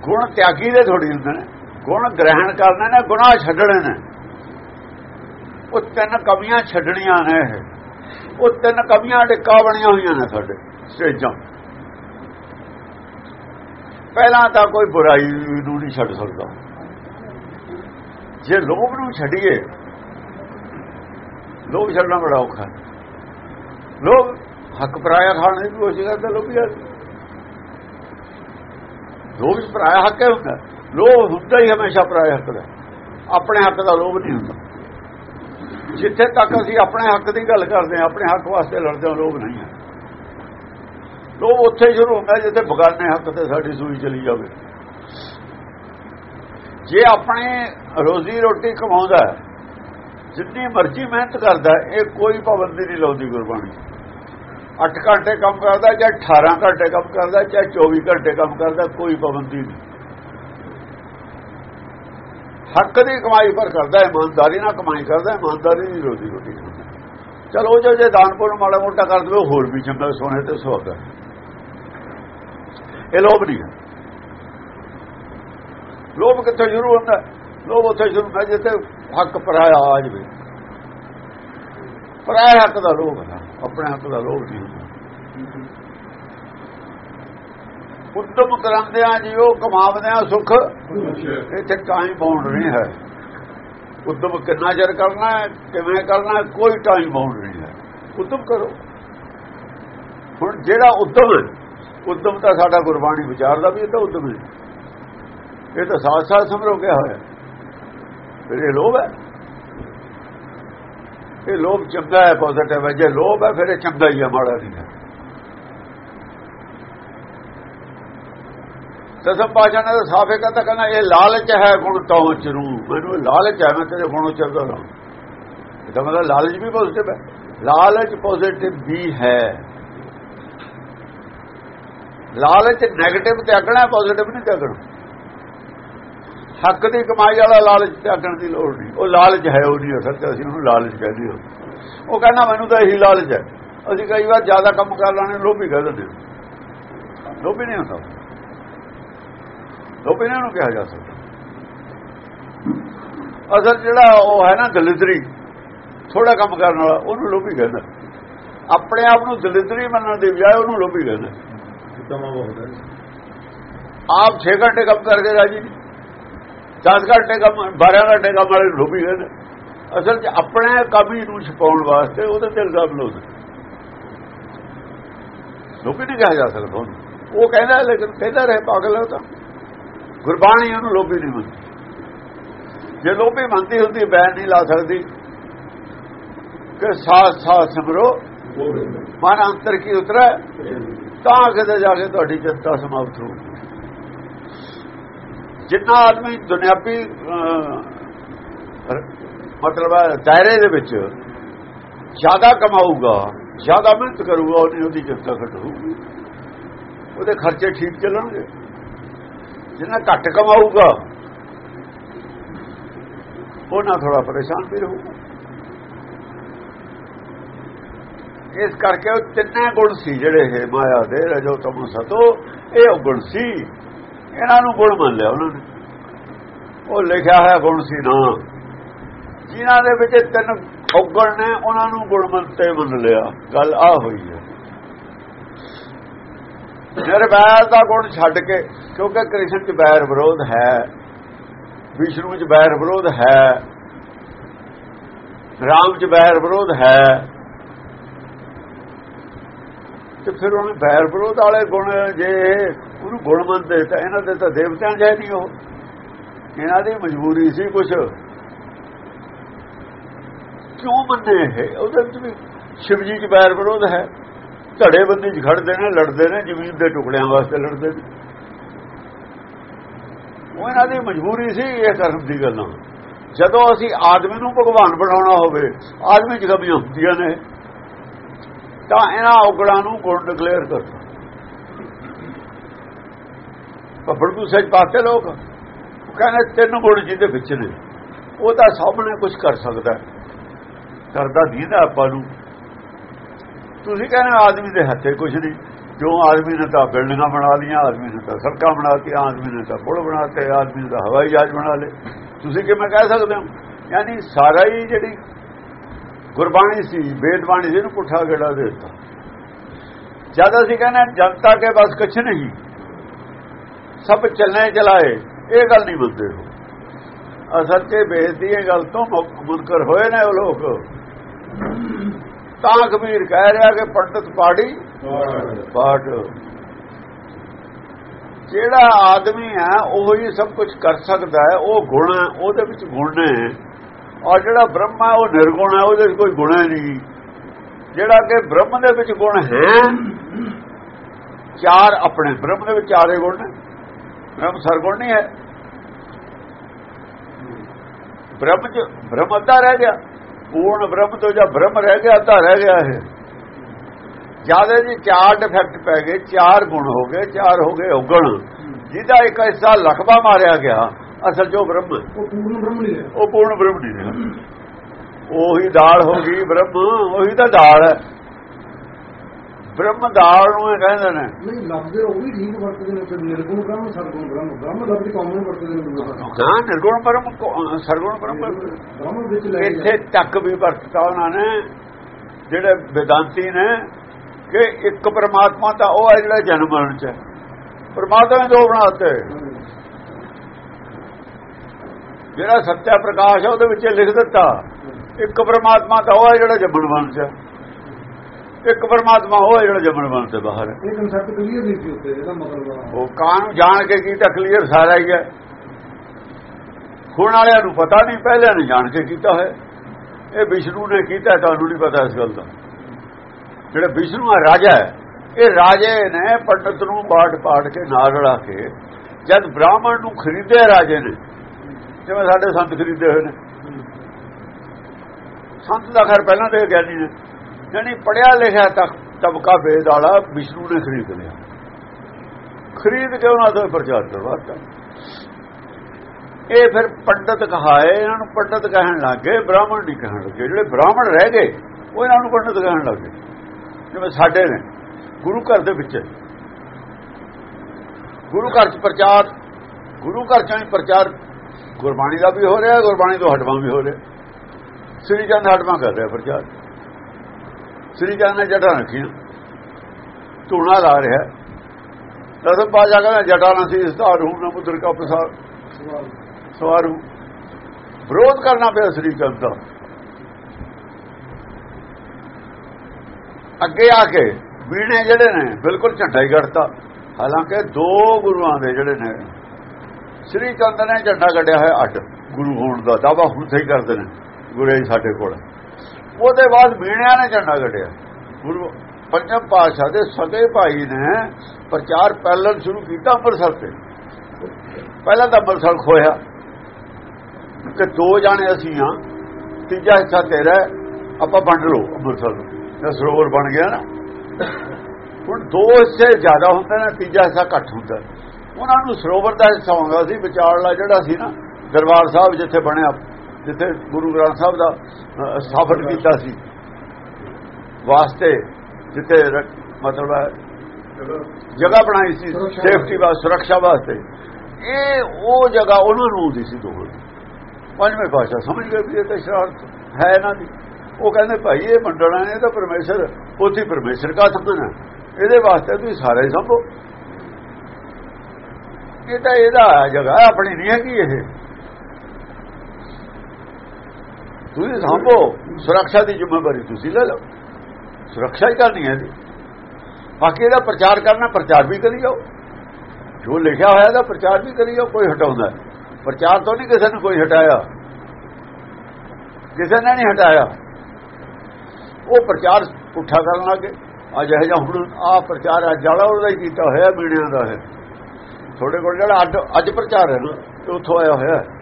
Speaker 2: ਗੁਣ ਤਿਆਗੀ ਦੇ ਥੋੜੀ ਹੁੰਦੇ ਨੇ। ਗੁਣ ਗ੍ਰਹਿਣ ਕਰਨੇ ਨੇ ਗੁਨਾਹ ਛੱਡਣੇ ਨੇ। ਉਹ ਤਿੰਨ ਕਮੀਆਂ ਛੱਡਣੀਆਂ ਨੇ ਇਹ। ਉਹ ਤਿੰਨ ਕਮੀਆਂ ਡਿੱਕਾ ਬਣੀਆਂ ਹੋਈਆਂ ਨੇ ਸਾਡੇ ਸਟੇਜਾਂ। ਪਹਿਲਾਂ ਤਾਂ ਕੋਈ ਬੁਰਾਈ ਨੂੰ ਨਹੀਂ ਛੱਡ ਸਕਦਾ। ਜੇ ਲੋਭ ਨੂੰ ਛੱਡੀਏ, ਲੋਭ ਛੱਡਣਾ ਬੜਾ ਔਖਾ ਹੈ। ਲੋਭ ਹੱਕ ਪਰਾਇਆ ਖਾਣ ਦੀ ਕੋਸ਼ਿਸ਼ ਕਰਦਾ ਲੋਭੀ ਆਦਮੀ ਲੋਭ ਚ ਪਰਾਇਆ ਹੱਕ ਹੈ ਹੁੰਦਾ? ਲੋਭ ਹੁੰਦਾ ਹੀ ਹਮੇਸ਼ਾ ਪਰਾਇਆ ਹੱਕ ਦਾ। ਆਪਣੇ ਹੱਕ ਦਾ ਲੋਭ ਨਹੀਂ ਹੁੰਦਾ। ਜਿੱਥੇ ਤੱਕ ਅਸੀਂ ਆਪਣੇ ਹੱਕ ਦੀ ਗੱਲ ਕਰਦੇ ਹਾਂ, ਆਪਣੇ ਹੱਕ ਵਾਸਤੇ ਲੜਦੇ ਹਾਂ ਲੋਭ ਨਹੀਂ ਹੈ। ਲੋਭ ਉੱਥੇ ਸ਼ੁਰੂ ਹੁੰਦਾ ਜਿੱਥੇ ਬਗਾਨੇ ਹੱਕ ਤੇ ਸਾਡੀ ਸੂਈ ਚਲੀ ਜਾਵੇ। ਜੇ ਆਪਣੇ ਰੋਜ਼ੀ ਰੋਟੀ ਕਮਾਉਂਦਾ ਜਿੰਨੀ ਮਰਜ਼ੀ ਮਿਹਨਤ ਕਰਦਾ ਇਹ ਕੋਈ ਪਾਬੰਦੀ ਨਹੀਂ ਲਾਉਂਦੀ ਗੁਰਬਾਣੀ। 8 ਘੰਟੇ ਕੰਮ ਕਰਦਾ ਜਾਂ 18 ਘੰਟੇ ਕੰਮ ਕਰਦਾ ਚਾਹੇ 24 ਘੰਟੇ ਕੰਮ ਕਰਦਾ ਕੋਈ ਪਾਬੰਦੀ ਨਹੀਂ। ਹੱਕ ਦੀ ਕਮਾਈ ਪਰ ਕਰਦਾ, ਇਮਾਨਦਾਰੀ ਨਾਲ ਕਮਾਈ ਕਰਦਾ, ਇਮਾਨਦਾਰੀ ਦੀ ਰੋਜ਼ੀ ਰੋਟੀ ਖਾਂਦਾ। ਚਲੋ ਜੋ ਜੇ ਦਾਨਪੁਰ ਮਾੜਾ ਮੋਟਾ ਕਰ ਦਵੇ ਹੋਰ ਵੀ ਚੰਗਾ ਸੋਨੇ ਤੇ ਸੁਹਾਗਾ। ਇਹ ਲੋਭ ਨਹੀਂ ਹੈ। ਲੋਭ ਕਿੱਥੇ ਸ਼ੁਰੂ ਹੁੰਦਾ? ਲੋਭ ਉੱਥੇ ਸ਼ੁਰੂ ਹੁੰਦਾ ਜਿੱਥੇ ਹੱਕ ਪਰਾਇਆ ਆ ਜਵੇ। ਪਰਾਇਆ ਹੱਕ ਦਾ ਲੋਭ ਹੈ, ਆਪਣੇ ਹੱਕ ਦਾ ਲੋਭ ਨਹੀਂ ਹੁੰਦਾ ਉਦਮ ਕਰਾਂਦਿਆਂ ਜਿਉ ਕਮਾਵਦਿਆਂ ਸੁਖ, ਇੱਥੇ ਟਾਈਮ ਬਾਉਂਡ ਨਹੀਂ ਹੈ। ਉਦਮ ਕਿੰਨਾ ਚਿਰ ਕਰਨਾ ਹੈ, ਕਿਵੇਂ ਕਰਨਾ ਕੋਈ ਟਾਈਮ ਬਾਉਂਡ ਨਹੀਂ ਹੈ। ਉਦਮ ਕਰੋ। ਹੁਣ ਜਿਹੜਾ ਉਦਮ ਹੈ ਉਦਮ ਤਾਂ ਸਾਡਾ ਗੁਰਬਾਣੀ ਵਿਚਾਰ ਦਾ ਵੀ ਇਹ ਤਾਂ ਉਦਮ ਹੈ। ਇਹ ਤਾਂ ਸਾਥ ਸਾਥ ਸਮਰੋ ਗਿਆ ਹੋਇਆ ਫਿਰ ਇਹ ਲੋਭ ਹੈ। ਇਹ ਲੋਭ ਚੰਗਾ ਹੈ ਪੋਜ਼ਿਟਿਵ ਹੈ। ਜੇ ਲੋਭ ਹੈ, ਫਿਰ ਇਹ ਚੰਗਾ ਹੀ ਹੈ, ਮਾੜਾ ਨਹੀਂ ਹੈ। ਦਸਮ ਪਾਸ਼ਾ ਨੇ ਸਾਫੇ ਕਹਤਾ ਕਹਿੰਦਾ ਇਹ ਲਾਲਚ ਹੈ ਗੁਣ ਤੋਂ ਚਰੂ ਮੈਨੂੰ ਇਹ ਲਾਲਚ ਹੈ, ਮੈਂ ਤੇਰੇ ਗੁਣੋਂ ਚੱਲਦਾ ਰਹਾਂ ਇਹਦਾ ਮਤਲਬ ਲਾਲਚ ਵੀ ਪੋਜ਼ਿਟਿਵ ਹੈ। ਲਾਲਚ ਪੋਜ਼ਿਟਿਵ ਵੀ ਹੈ। ਲਾਲਚ 네ਗੇਟਿਵ ਤਿਆਗਣਾ ਹੈ ਪੋਜ਼ਿਟਿਵ ਨਹੀਂ ਤਿਆਗਣਾ। ਹੱਕ ਦੀ ਕਮਾਈ ਵਾਲਾ ਲਾਲਚ ਤਿਆਗਣ ਦੀ ਲੋੜ ਨਹੀਂ। ਉਹ ਲਾਲਚ ਹੈ, ਉਹ ਨਹੀਂ ਅਸਲ ਤੇ ਅਸੀਂ ਉਹਨੂੰ ਲਾਲਚ ਕਹਿੰਦੇ ਹਾਂ। ਉਹ ਕਹਿੰਦਾ, ਮੈਨੂੰ ਤਾਂ ਇਹੀ ਲਾਲਚ ਹੈ। ਅਸੀਂ ਕਈ ਵਾਰ ਜ਼ਿਆਦਾ ਕੰਮ ਕਰ ਲਾਣੇ ਲੋਭੀ ਕਹਿ ਦਿੰਦੇ ਲੋਭੀ ਨਹੀਂ ਹੁੰਦਾ। ਲੋਭੀ ਇਹਨਾਂ ਨੂੰ ਕਿਹਾ ਜਾ ਸਕਦਾ। ਅਸਲ ਜਿਹੜਾ ਉਹ ਹੈ ਨਾ ਦਲਿਦਰੀ ਥੋੜਾ ਕੰਮ ਕਰਨ ਵਾਲਾ, ਉਹਨੂੰ ਲੋਭੀ ਕਹਿੰਦਾ। ਆਪਣੇ ਆਪ ਨੂੰ ਦਲਿਦਰੀ ਮੰਨਣ ਦੀ ਬਜਾਏ ਉਹਨੂੰ ਲੋਭੀ ਕਹਿੰਦਾ। ਆਪ 6 ਘੰਟੇ ਕੰਮ ਕਰਕੇ ਰਾਜੀ ਨਹੀਂ। 10 ਘੰਟੇ ਕੰਮ 12 ਘੰਟੇ ਕੰਮ ਵਾਲੇ ਨੂੰ ਲੋਭੀ ਕਹਿੰਦੇ। ਅਸਲ 'ਚ ਆਪਣੇ ਕੰਮ ਨੂੰ ਛਪਾਉਣ ਵਾਸਤੇ ਉਹਦੇ ਤੇ ਇਲਜ਼ਾਮ ਲਾਉਂਦੇ। ਲੋਭੀ ਨਹੀਂ ਕਿਹਾ ਜਾ ਸਕਦਾ ਉਹਨੂੰ। ਉਹ ਕਹਿੰਦਾ, ਲੇਕਿਨ ਕਹਿੰਦਾ ਰਹੇ ਪਾਗਲ ਹੈ ਉਹ ਤਾਂ। ਗੁਰਬਾਣੀ ਉਹਨੂੰ ਲੋਭੀ ਨਹੀਂ ਮੰਨਦੀ। ਜੇ ਲੋਭੀ ਮੰਨਦੀ ਹੁੰਦੀ ਬੈਨ ਨਹੀਂ ਲਾ ਸਕਦੀ। ਕਿ ਸਾਥ ਸਾਥ ਸਮਰੋ ਮਨ ਅੰਤਰ ਕੀ ਉਤਰੈ? ਤਾਂ ਕਿਤੇ ਜਾ ਕੇ ਤੁਹਾਡੀ ਚਿੰਤਾ ਸਮਾਪਤ ਹੋ ਜਿੰਨਾ ਆਦਮੀ ਦੁਨਿਆਵੀ ਮਤਲਬ ਦਾਇਰੇ ਦੇ ਵਿੱਚ ਜ਼ਿਆਦਾ ਕਮਾਊਗਾ, ਜ਼ਿਆਦਾ ਮਿਹਨਤ ਕਰੂਗਾ, ਉਹਦੀ ਉਹਦੀ ਚਿੰਤਾ ਘਟ ਉਹਦੇ ਖਰਚੇ ਠੀਕ ਚੱਲਣਗੇ। ਜਿੰਨਾ ਘੱਟ ਕਮਾਊਗਾ ਉਹ ਨਾ ਥੋੜਾ ਪਰੇਸ਼ਾਨ ਵੀ ਰਹੂਗਾ। ਇਸ ਕਰਕੇ ਉਹ ਤਿੰਨੇ ਗੁਣ ਸੀ ਜਿਹੜੇ ਹੈ ਮਾਇਆ ਦੇ, ਰਜੋ ਤਮ ਸਤੋ, ਇਹ ਉਹ ਗੁਣ ਸੀ। ਇਹਨਾਂ ਨੂੰ ਗੁਣ ਮੰਨ ਲਿਆ ਉਹਨਾਂ ਨੇ। ਉਹ ਲਿਖਿਆ ਹੋਇਆ ਗੁਣ ਸੀ ਨਾ। ਜਿਨ੍ਹਾਂ ਦੇ ਵਿੱਚ ਤਿੰਨ ਔਗਣ ਨੇ, ਉਹਨਾਂ ਨੂੰ ਗੁਣ ਮੰਨਤੇ ਮੰਨ ਲਿਆ। ਗੱਲ ਆ ਹੋਈ ਹੈ। ਨਿਰਵੈਰ ਦਾ ਗੁਣ ਛੱਡ ਕੇ, ਕਿਉਂਕਿ ਕ੍ਰਿਸ਼ਨ ਚ ਬੈਰ ਵਿਰੋਧ ਹੈ, ਵਿਸ਼ਨੂੰ ਚ ਬੈਰ ਵਿਰੋਧ ਹੈ, ਰਾਮ ਚ ਬੈਰ ਵਿਰੋਧ ਹੈ, ਤੇ ਫਿਰ ਉਹਨੇ ਬੈਰ ਵਿਰੋਧ ਵਾਲੇ ਗੁਣ ਜੇ ਉਹਨੂੰ ਗੁਣ ਮੰਨਦੇ, ਤਾਂ ਇਹਨਾਂ ਦੇ ਤਾਂ ਦੇਵਤਿਆਂ ਜਿਹੇ ਨਹੀਂ ਉਹ। ਇਹਨਾਂ ਦੀ ਮਜਬੂਰੀ ਸੀ ਕੁਛ। ਕਿਉਂ ਮੰਨੇ ਇਹ? ਉਹਦੇ ਵਿੱਚ ਵੀ ਸ਼ਿਵ ਜੀ ਚ ਬੈਰ ਵਿਰੋਧ ਹੈ। ਧੜੇਬੰਦੀ ਚ ਖੜਦੇ ਨੇ, ਲੜਦੇ ਨੇ, ਜ਼ਮੀਨ ਦੇ ਟੁਕੜਿਆਂ ਵਾਸਤੇ ਲੜਦੇ ਨੇ। ਉਹ ਇਹਨਾਂ ਦੀ ਮਜਬੂਰੀ ਸੀ ਇਹ ਕਰਨ ਦੀ ਗੱਲਾਂ। ਜਦੋਂ ਅਸੀਂ ਆਦਮੀ ਨੂੰ ਭਗਵਾਨ ਬਣਾਉਣਾ ਹੋਵੇ, ਆਦਮੀ ਚ ਕਮੀਆਂ ਹੁੰਦੀਆਂ ਨੇ। ਤਾਂ ਇਹਨਾਂ ਔਗੜਾਂ ਨੂੰ ਗੁਣ ਡਿਕਲੇਅਰ ਕਰਦਾ ਪੱਪੜ ਨੂੰ ਸੱਚ ਪਾਤੇ ਲੋਕ। ਕਹਿੰਦੇ ਤਿੰਨ ਗੁਣ ਜਿਹਦੇ ਵਿੱਚ ਨੇ। ਉਹ ਤਾਂ ਸਾਹਮਣੇ ਕੁਝ ਕਰ ਸਕਦਾ। ਕਰਦਾ ਦੀਦਾ ਆਪਾਂ ਨੂੰ। ਤੁਸੀਂ ਕਹਿੰਦੇ ਆਦਮੀ ਦੇ ਹੱਥੇ ਕੁਝ ਨਹੀਂ। ਜੋ ਆਦਮੀ ਨੇ ਤਾਂ ਬਿਲਡਿੰਗਾਂ ਬਣਾ ਲਈਆਂ ਆਦਮੀ ਨੇ ਤਾਂ ਸੜਕਾਂ ਬਣਾਤੀਆਂ ਆਦਮੀ ਨੇ ਤਾਂ ਪੁਲ ਬਣਾਤੇ ਆਦਮੀ ਨੇ ਤਾਂ ਹਵਾਈ ਜਹਾਜ਼ ਬਣਾ ਲਏ। ਤੁਸੀਂ ਕਿਵੇਂ ਕਹਿ ਸਕਦੇ ਹੋ? ਯਾਨੀ ਸਾਰਾ ਹੀ ਜਿਹੜੀ ਗੁਰਬਾਣੀ ਸੀ ਬੇਦਬਾਣੀ ਸੀ ਨੂੰ ਪੁੱਠਾ ਗੇੜਾ ਦੇ ਦਿੱਤਾ। ਜਦ ਅਸੀਂ ਕਹਿੰਦੇ ਹਾਂ, ਜਨਤਾ ਕੇ ਬਸ ਕੁਛ ਨਹੀਂ ਸਭ ਚੱਲਣੇ ਚਲਾਏ ਇਹ ਗੱਲ ਨਹੀਂ ਮੰਨਦੇ ਹੋ ਅਸਲ ਤੇ ਬੇਇੱਜ਼ਤੀ ਇਹ ਗੱਲ ਤੋਂ ਮੁ- ਮੁਨਕਰ ਹੋਏ ਨੇ ਉਹ ਲੋਕ। ਤਾਂ ਕਬੀਰ ਕਹਿ ਰਿਹਾ ਕਿ ਪੰਡਤ ਪਾੜੀ ਪਾਠ ਜਿਹੜਾ ਆਦਮੀ ਹੈ, ਉਹ ਹੀ ਸਭ ਕੁਝ ਕਰ ਸਕਦਾ ਹੈ, ਉਹ ਗੁਣ ਹੈ, ਉਹਦੇ ਵਿੱਚ ਗੁਣ ਨੇ। ਔਰ ਜਿਹੜਾ ਬ੍ਰਹਮ ਹੈ, ਉਹ ਨਿਰਗੁਣ ਹੈ, ਉਹਦੇ ਵਿੱਚ ਕੋਈ ਗੁਣ ਹੀ ਨਹੀਂ। ਜਿਹੜਾ ਕਿ ਬ੍ਰਹਮ ਦੇ ਵਿੱਚ ਗੁਣ ਹੈ, ਚਾਰ ਆਪਣੇ। ਬ੍ਰਹਮ ਦੇ ਵਿੱਚ ਚਾਰੇ ਗੁਣ ਨੇ। ਬ੍ਰਹਮ ਸਰਗੁਣ ਨਹੀਂ ਹੈ। ਬ੍ਰਹਮ ਚ ਬ੍ਰਹਮ ਅੱਧਾ ਰਹਿ ਗਿਆ। ਪੂਰਨ ਬ੍ਰਹਮ ਤੋਂ ਜਾਂ ਬ੍ਰਹਮ ਰਹਿ ਗਿਆ ਅੱਧਾ ਰਹਿ ਗਿਆ ਹੈ ਜ਼ਿਆਦਾ ਜੀ ਚਾਰ ਡਿਫੈਕਟ ਪੈ ਗਏ ਚਾਰ ਗੁਣ ਹੋ ਗਏ ਚਾਰ ਹੋ ਗਏ ਔਗਣ। ਜਿਹਦਾ ਇੱਕ ਹਿੱਸਾ ਲਖਵਾ ਮਾਰਿਆ ਗਿਆ ਅਸਲ ਜੋ ਬ੍ਰਹਮ।
Speaker 1: ਉਹ ਪੂਰਨ ਬ੍ਰਹਮ ਨਹੀਂ
Speaker 2: ਉਹ ਪੂਰਨ ਬ੍ਰਹਮ ਨਹੀਂ ਰਿਹਾ। ਉਹੀ ਦਾਲ ਹੋ ਗਈ ਬ੍ਰਹਮ ਉਹੀ ਤਾਂ ਦਾਲ ਹੈ। ਬ੍ਰਹਮ ਦਾਲ ਨੂੰ ਇਹ ਕਹਿੰਦੇ ਨੇ।
Speaker 1: ਨਹੀਂ ਲਫ਼ਜ਼ ਉਹ ਵੀ ਠੀਕ ਵਰਤਦੇ ਨੇ ਨਿਰਗੁਣ ਬ੍ਰਹਮ ਸਰਗੁਣ ਬ੍ਰਹਮ। ਬ੍ਰਹਮ ਲਫ਼ਜ਼ ਕਾਮਨ ਵਰਤਦੇ ਨੇ
Speaker 2: ਹਾਂ ਨਿਰਗੁਣ ਬ੍ਰਹਮ ਸਰਗੁਣ ਬ੍ਰਹਮ। ਇੱਥੇ ਤੱਕ ਵੀ ਵਰਤਤਾ ਉਹਨਾਂ ਨੇ ਜਿਹੜੇ ਵਿਦਾਂਤੀ ਨੇ ਕਿ ਇੱਕ ਪਰਮਾਤਮਾ ਤਾਂ ਉਹ ਹੈ ਜਿਹੜਾ ਜਨਮ ਮਰਨ ਚ ਹੈ। ਪਰਮਾਤਮਾ ਨੇ ਦੋ ਬਣਾਤੇ ਜਿਹੜਾ ਸੱਚਾ ਪ੍ਰਕਾਸ਼ ਹੈ ਉਹਦੇ ਵਿੱਚ ਲਿਖ ਦਿੱਤਾ। ਇੱਕ ਪਰਮਾਤਮਾ ਤਾਂ ਉਹ ਹੈ ਜਿਹੜਾ ਜੰਮਣ ਮਰਨ ਚ ਹੈ। ਇੱਕ ਪਰਮਾਤਮਾ ਉਹ ਜਿਹੜਾ ਜੰਮਣ ਮਰਨ ਤੋਂ ਬਾਹਰ ਹੈ।
Speaker 1: ਇਹ ਕਨਸੈਪਟ ਕਲੀਅਰ ਨਹੀਂ ਸੀ ਉੱਤੇ ਇਹਦਾ ਮਤਲਬ ਆ।
Speaker 2: ਉਹ ਕਾਂ ਨੂੰ ਜਾਣ ਕੇ ਕੀਤਾ ਕਲੀਅਰ ਸਾਰਾ ਹੀ ਹੈ। ਹੁਣ ਵਾਲਿਆਂ ਨੂੰ ਪਤਾ ਨਹੀਂ ਪਹਿਲਾਂ ਨੇ ਜਾਣ ਕੇ ਕੀਤਾ ਹੈ ਇਹ ਵਿਸ਼ਨੂੰ ਨੇ ਕੀਤਾ ਤੁਹਾਨੂੰ ਨਹੀਂ ਪਤਾ ਇਸ ਗੱਲ ਦਾ। ਜਿਹੜਾ ਵਿਸ਼ਨੂੰ ਹੈ ਰਾਜਾ ਹੈ ਇਹ ਰਾਜੇ ਨੇ ਪੰਡਤ ਨੂੰ ਬਾਟ ਪਾੜ ਕੇ ਨਾਲ ਰਲਾ ਕੇ ਜਦ ਬ੍ਰਾਹਮਣ ਨੂੰ ਖਰੀਦਿਆ ਰਾਜੇ ਨੇ ਜਿਵੇਂ ਸਾਡੇ ਸੰਤ ਖਰੀਦੇ ਹੋਏ ਨੇ। ਸੰਤ ਦਾ ਘਰ ਪਹਿਲਾਂ ਤੇ ਗਿਆਨੀ ਨੇ। ਯਾਨੀ ਪੜਿਆ ਲਿਖਿਆ ਤੱਕ ਤਬਕਾ ਵੇਦ ਵਾਲਾ ਵਿਸ਼ਨੂੰ ਨੇ ਖਰੀਦ ਲਿਆ। ਖਰੀਦ ਕੇ ਉਹਨਾਂ ਤੋਂ ਪ੍ਰਚਾਰ ਕਰਵਾਤਾ। ਇਹ ਫਿਰ ਪੰਡਤ ਕਹਾਏ, ਇਹਨਾਂ ਨੂੰ ਪੰਡਤ ਕਹਿਣ ਲੱਗੇ, ਬ੍ਰਾਹਮਣ ਨਹੀਂ ਕਹਿਣ ਲੱਗੇ। ਜਿਹੜੇ ਬ੍ਰਾਹਮਣ ਰਹਿ ਗਏ, ਉਹ ਇਹਨਾਂ ਨੂੰ ਪੰਡਤ ਕਹਿਣ ਲੱਗੇ। ਜਿਵੇਂ ਸਾਡੇ ਨੇ, ਗੁਰੂ ਘਰ ਦੇ ਵਿੱਚ। ਗੁਰੂ ਘਰ ਚ ਪ੍ਰਚਾਰ, ਗੁਰੂ ਘਰ ਚ ਪ੍ਰਚਾਰ ਗੁਰਬਾਣੀ ਦਾ ਵੀ ਹੋ ਰਿਹਾ, ਗੁਰਬਾਣੀ ਤੋਂ ਹਟਵਾ ਵੀ ਹੋ ਰਿਹਾ। ਸ੍ਰੀ ਚੰਦ ਹਟਵਾ ਕਰ ਰਿਹਾ ਪ੍ਰਚਾਰ। ਸ੍ਰੀ ਚੰਦ ਨੇ ਜਟਾਂ ਰੱਖੀਆਂ ਧੂਣਾ ਲਾ ਰਿਹਾ। ਰਸਮ ਪਾਜਾ ਕਹਿੰਦਾ ਜਟਾ ਨਾ ਸੀ ਸਤਾਰੂ ਨਾ ਮੁਦਰ ਕਾ ਪ੍ਰਸਾਰ ਸਵਾਰੂ। ਵਿਰੋਧ ਕਰਨਾ ਪਿਆ ਸ੍ਰੀ ਚੰਦ ਦਾ। ਅੱਗੇ ਆ ਕੇ ਵੀਣੇ ਜਿਹੜੇ ਨੇ, ਬਿਲਕੁਲ ਝੰਡਾ ਹੀ ਘੜਤਾ ਹਾਲਾਂਕਿ ਦੋ ਗੁਰੂਆਂ ਦੇ ਜਿਹੜੇ ਨੇ, ਸ੍ਰੀ ਚੰਦ ਨੇ ਝੰਡਾ ਕੱਢਿਆ ਹੋਇਆ ਅੱਡ ਗੁਰੂ ਹੋਣ ਦਾ। ਦਾਵਾ ਹੁਣ ਸਹੀ ਕਰਦੇ ਨੇ ਗੁਰੇ ਸਾਡੇ ਕੋਲ। ਉਹਦੇ ਬਾਅਦ ਮੀਣਿਆਂ ਨੇ ਝੰਡਾ ਕੱਢਿਆ। ਗੁਰੂ ਪੰਜਮ ਪਾਤਸ਼ਾਹ ਦੇ ਸਗੇ ਭਾਈ ਨੇ ਪ੍ਰਚਾਰ ਪਹਿਲਾਂ ਸ਼ੁਰੂ ਕੀਤਾ ਅੰਮ੍ਰਿਤਸਰ ਤੇ। ਪਹਿਲਾਂ ਤਾਂ ਅੰਮ੍ਰਿਤਸਰ ਖੋਇਆ ਕਿ ਦੋ ਜਾਣੇ ਅਸੀਂ ਆ ਤੀਜਾ ਹਿੱਸਾ ਤੇਰਾ ਆਪਾਂ ਵੰਡ ਲਓ ਅੰਮ੍ਰਿਤਸਰ ਨੂੰ। ਇਹ ਸਰੋਵਰ ਬਣ ਗਿਆ ਨਾ। ਹੁਣ ਦੋ ਹਿੱਸੇ ਜ਼ਿਆਦਾ ਹੁੰਦੇ ਨੇ, ਤੀਜਾ ਹਿੱਸਾ ਘੱਟ ਹੁੰਦਾ। ਉਹਨਾਂ ਨੂੰ ਸਰੋਵਰ ਦਾ ਹਿੱਸਾ ਹੁੰਦਾ ਸੀ, ਵਿਚਾਰਲਾ ਜਿਹੜਾ ਸੀ ਨਾ, ਦਰਬਾਰ ਸਾਹਿਬ ਜਿੱਥੇ ਬਣਿਆ। ਜਿੱਥੇ ਗੁਰੂ ਗ੍ਰੰਥ ਸਾਹਿਬ ਦਾ ਸਥਾਪਨ ਕੀਤਾ ਸੀ। ਵਾਸਤੇ ਜਿੱਥੇ ਮਤਲਬ ਹੈ ਜਗ੍ਹਾ ਬਣਾਈ ਸੀ ਸੇਫਟੀ ਵਾਸਤੇ ਸੁਰੱਖਿਆ ਵਾਸਤੇ। ਇਹ ਉਹ ਜਗ੍ਹਾ ਉਹਨਾਂ ਨੂੰ ਹੁੰਦੀ ਸੀ ਦੋਹਾਂ ਪੰਜਵੇਂ ਪਾਸ਼ਾ ਸਮਝ ਗਏ ਵੀ ਇਹ ਤਾਂ ਸ਼ਰਾਰਤ ਹੈ ਇਹਨਾਂ ਦੀ। ਉਹ ਕਹਿੰਦੇ, ਭਾਈ, ਇਹ ਮੰਡਣਾ ਨੇ ਤਾਂ ਪਰਮੇਸ਼ਰ, ਉਥੇ ਪਰਮੇਸ਼ਰ ਦਾ ਸੰਬੰਧ ਹੈ। ਇਹਦੇ ਵਾਸਤੇ ਤੁਸੀਂ ਸਾਰੇ ਸੰਭੋ। ਇਹ ਤਾਂ ਇਹਦਾ ਜਗ੍ਹਾ ਆਪਣੀ ਨਹੀਂ ਹੈਗੀ ਇਹ। ਤੁਸੀਂ ਸੰਭੋ। ਸੁਰੱਖਿਆ ਦੀ ਜ਼ਿੰਮੇਵਾਰੀ ਤੁਸੀਂ ਲੈ ਲਓ। ਸੁਰੱਖਿਆ ਹੀ ਕਰਨੀ ਹੈ ਜੀ ਬਾਕੀ ਇਹਦਾ ਪ੍ਰਚਾਰ ਕਰਨਾ, ਪ੍ਰਚਾਰ ਵੀ ਕਰੀ ਜਾਓ। ਜੋ ਲਿਖਿਆ ਹੋਇਆ ਦਾ ਪ੍ਰਚਾਰ ਵੀ ਕਰੀ ਜਾਓ, ਕੋਈ ਹਟਾਉਂਦਾ ਪ੍ਰਚਾਰ ਤੋਂ ਨਹੀਂ ਕਿਸੇ ਨੇ ਕੋਈ ਹਟਾਇਆ। ਕਿਸੇ ਨੇ ਨਹੀਂ ਹਟਾਇਆ। ਉਹ ਪ੍ਰਚਾਰ ਉੱਠਾ ਕਰਨ ਲੱਗੇ। ਅੱਜ ਇਹ ਜਿਹਾ ਹੁਣ ਆ ਪ੍ਰਚਾਰ ਅੱਜ ਵਾਲਾ ਉਹਦਾ ਹੀ ਕੀਤਾ ਹੋਇਆ, ਮੀਡੀਆ ਦਾ ਹੈ ਤੁਹਾਡੇ ਕੋਲ ਜਿਹੜਾ ਅੱਜ ਅੱਜ ਪ੍ਰਚਾਰ ਹੈ ਨਾ ਉੱਥੋਂ ਆਇਆ ਹੋਇਆ। ਹੈ।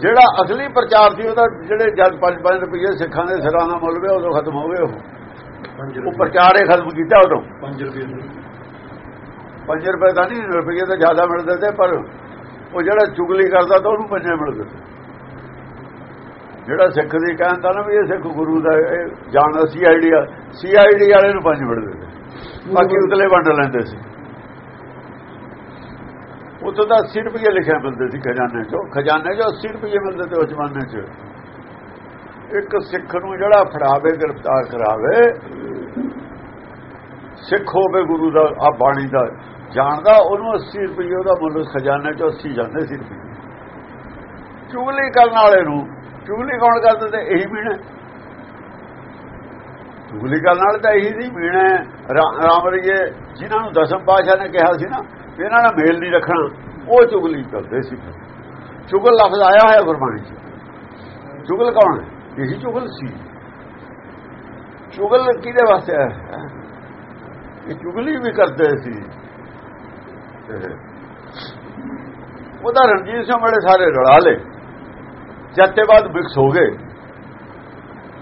Speaker 2: ਜਿਹੜਾ ਅਸਲੀ ਪ੍ਰਚਾਰ ਸੀ ਉਹਦਾ ਜਿਹੜੇ ਜਦ 5-5 ਰੁਪਏ ਸਿੱਖਾਂ ਦੇ ਸਿਰਾਂ ਦਾ ਮੁੱਲ ਵੇ ਉਦੋਂ ਖਤਮ ਹੋ ਗਏ ਉਹ।
Speaker 1: 5
Speaker 2: ਉਹ ਪ੍ਰਚਾਰ ਹੀ ਖਤਮ ਕੀਤਾ ਉਦੋਂ।
Speaker 1: 5 ਰੁਪਏ
Speaker 2: 5 ਰੁਪਏ ਤਾਂ ਨਹੀਂ ਰੁਪਏ ਤਾਂ ਜ਼ਿਆਦਾ ਮਿਲਦੇ ਤੇ ਪਰ ਉਹ ਜਿਹੜਾ ਚੁਗਲੀ ਕਰਦਾ ਤਾਂ ਉਹਨੂੰ ਪੰਜੇ ਮਿਲਦੇ ਜਿਹੜਾ ਸਿੱਖ ਦੀ ਕਹਿੰਦਾ ਨਾ ਵੀ ਇਹ ਸਿੱਖ ਗੁਰੂ ਦਾ ਇਹ ਜਾਣਦਾ ਸੀ ਆਈਡੀਆ ਸੀ ਆਈਡੀ ਵਾਲੇ ਨੂੰ ਪੰਜ ਮਿਲਦੇ ਬਾਕੀ ਉਤਲੇ ਵੰਡ ਲੈਂਦੇ ਸੀ। ਉਤੋਂ ਤਾਂ 80 ਰੁਪਏ ਲਿਖਿਆ ਮਿਲਦੇ ਸੀ ਖਜ਼ਾਨੇ ਚੋਂ। ਖਜ਼ਾਨੇ ਚੋਂ 80 ਰੁਪਏ ਮਿਲਦੇ ਤੇ ਉਸ ਜ਼ਮਾਨੇ 'ਚ। ਇੱਕ ਸਿੱਖ ਨੂੰ ਜਿਹੜਾ ਫੜਾਵੇ, ਗ੍ਰਿਫਤਾਰ ਕਰਾਵੇ, ਸਿੱਖ ਹੋਵੇ ਗੁਰੂ ਦਾ, ਆ ਬਾਣੀ ਦਾ, ਜਾਣਦਾ, ਉਹਨੂੰ 80 ਰੁਪਏ ਉਹਦਾ ਮੁੱਲ ਖਜ਼ਾਨੇ ਚੋਂ 80 ਜਾਂਦੇ ਸੀ। ਚੁਗਲੀ ਕਰਨ ਵਾਲੇ ਨੂੰ, ਚੁਗਲੀ ਕੌਣ ਕਰਦੇ ਤੇ ਇਹੀ ਮੀਣਾ ਚੁਗਲੀ ਕਰਨ ਵਾਲੇ ਤਾਂ ਇਹੀ ਸੀ ਮੀਣਾ ਰਾਮ ਰਈਏ ਜਿਨ੍ਹਾਂ ਨੂੰ ਦਸਮ ਪਾਸ਼ਾ ਨੇ ਕਿਹਾ ਸੀ ਨਾ ਇਹਨਾਂ ਨਾਲ ਮੇਲ ਨਹੀਂ ਰੱਖਣਾ। ਉਹ ਚੁਗਲੀ ਕਰਦੇ ਸੀ। ਚੁਗਲ ਲਫ਼ਜ਼ ਆਇਆ ਹੋਇਆ ਗੁਰਬਾਣੀ 'ਚ। ਚੁਗਲ ਕੌਣ ਹੈ? ਇਹੀ ਚੁਗਲ ਸੀ। ਚੁਗਲ ਕਿਹਦੇ ਵਾਸਤੇ ਹੈ ਇਹ ਚੁਗਲੀ ਵੀ ਕਰਦੇ ਸੀ। ਤੇ ਉਹਦਾ ਰਣਜੀਤ ਸਿੰਘ ਬੜੇ ਸਾਰੇ ਰਲਾ ਲੇ ਜਦ ਬਾਅਦ ਮਿਕਸ ਹੋ ਗਏ।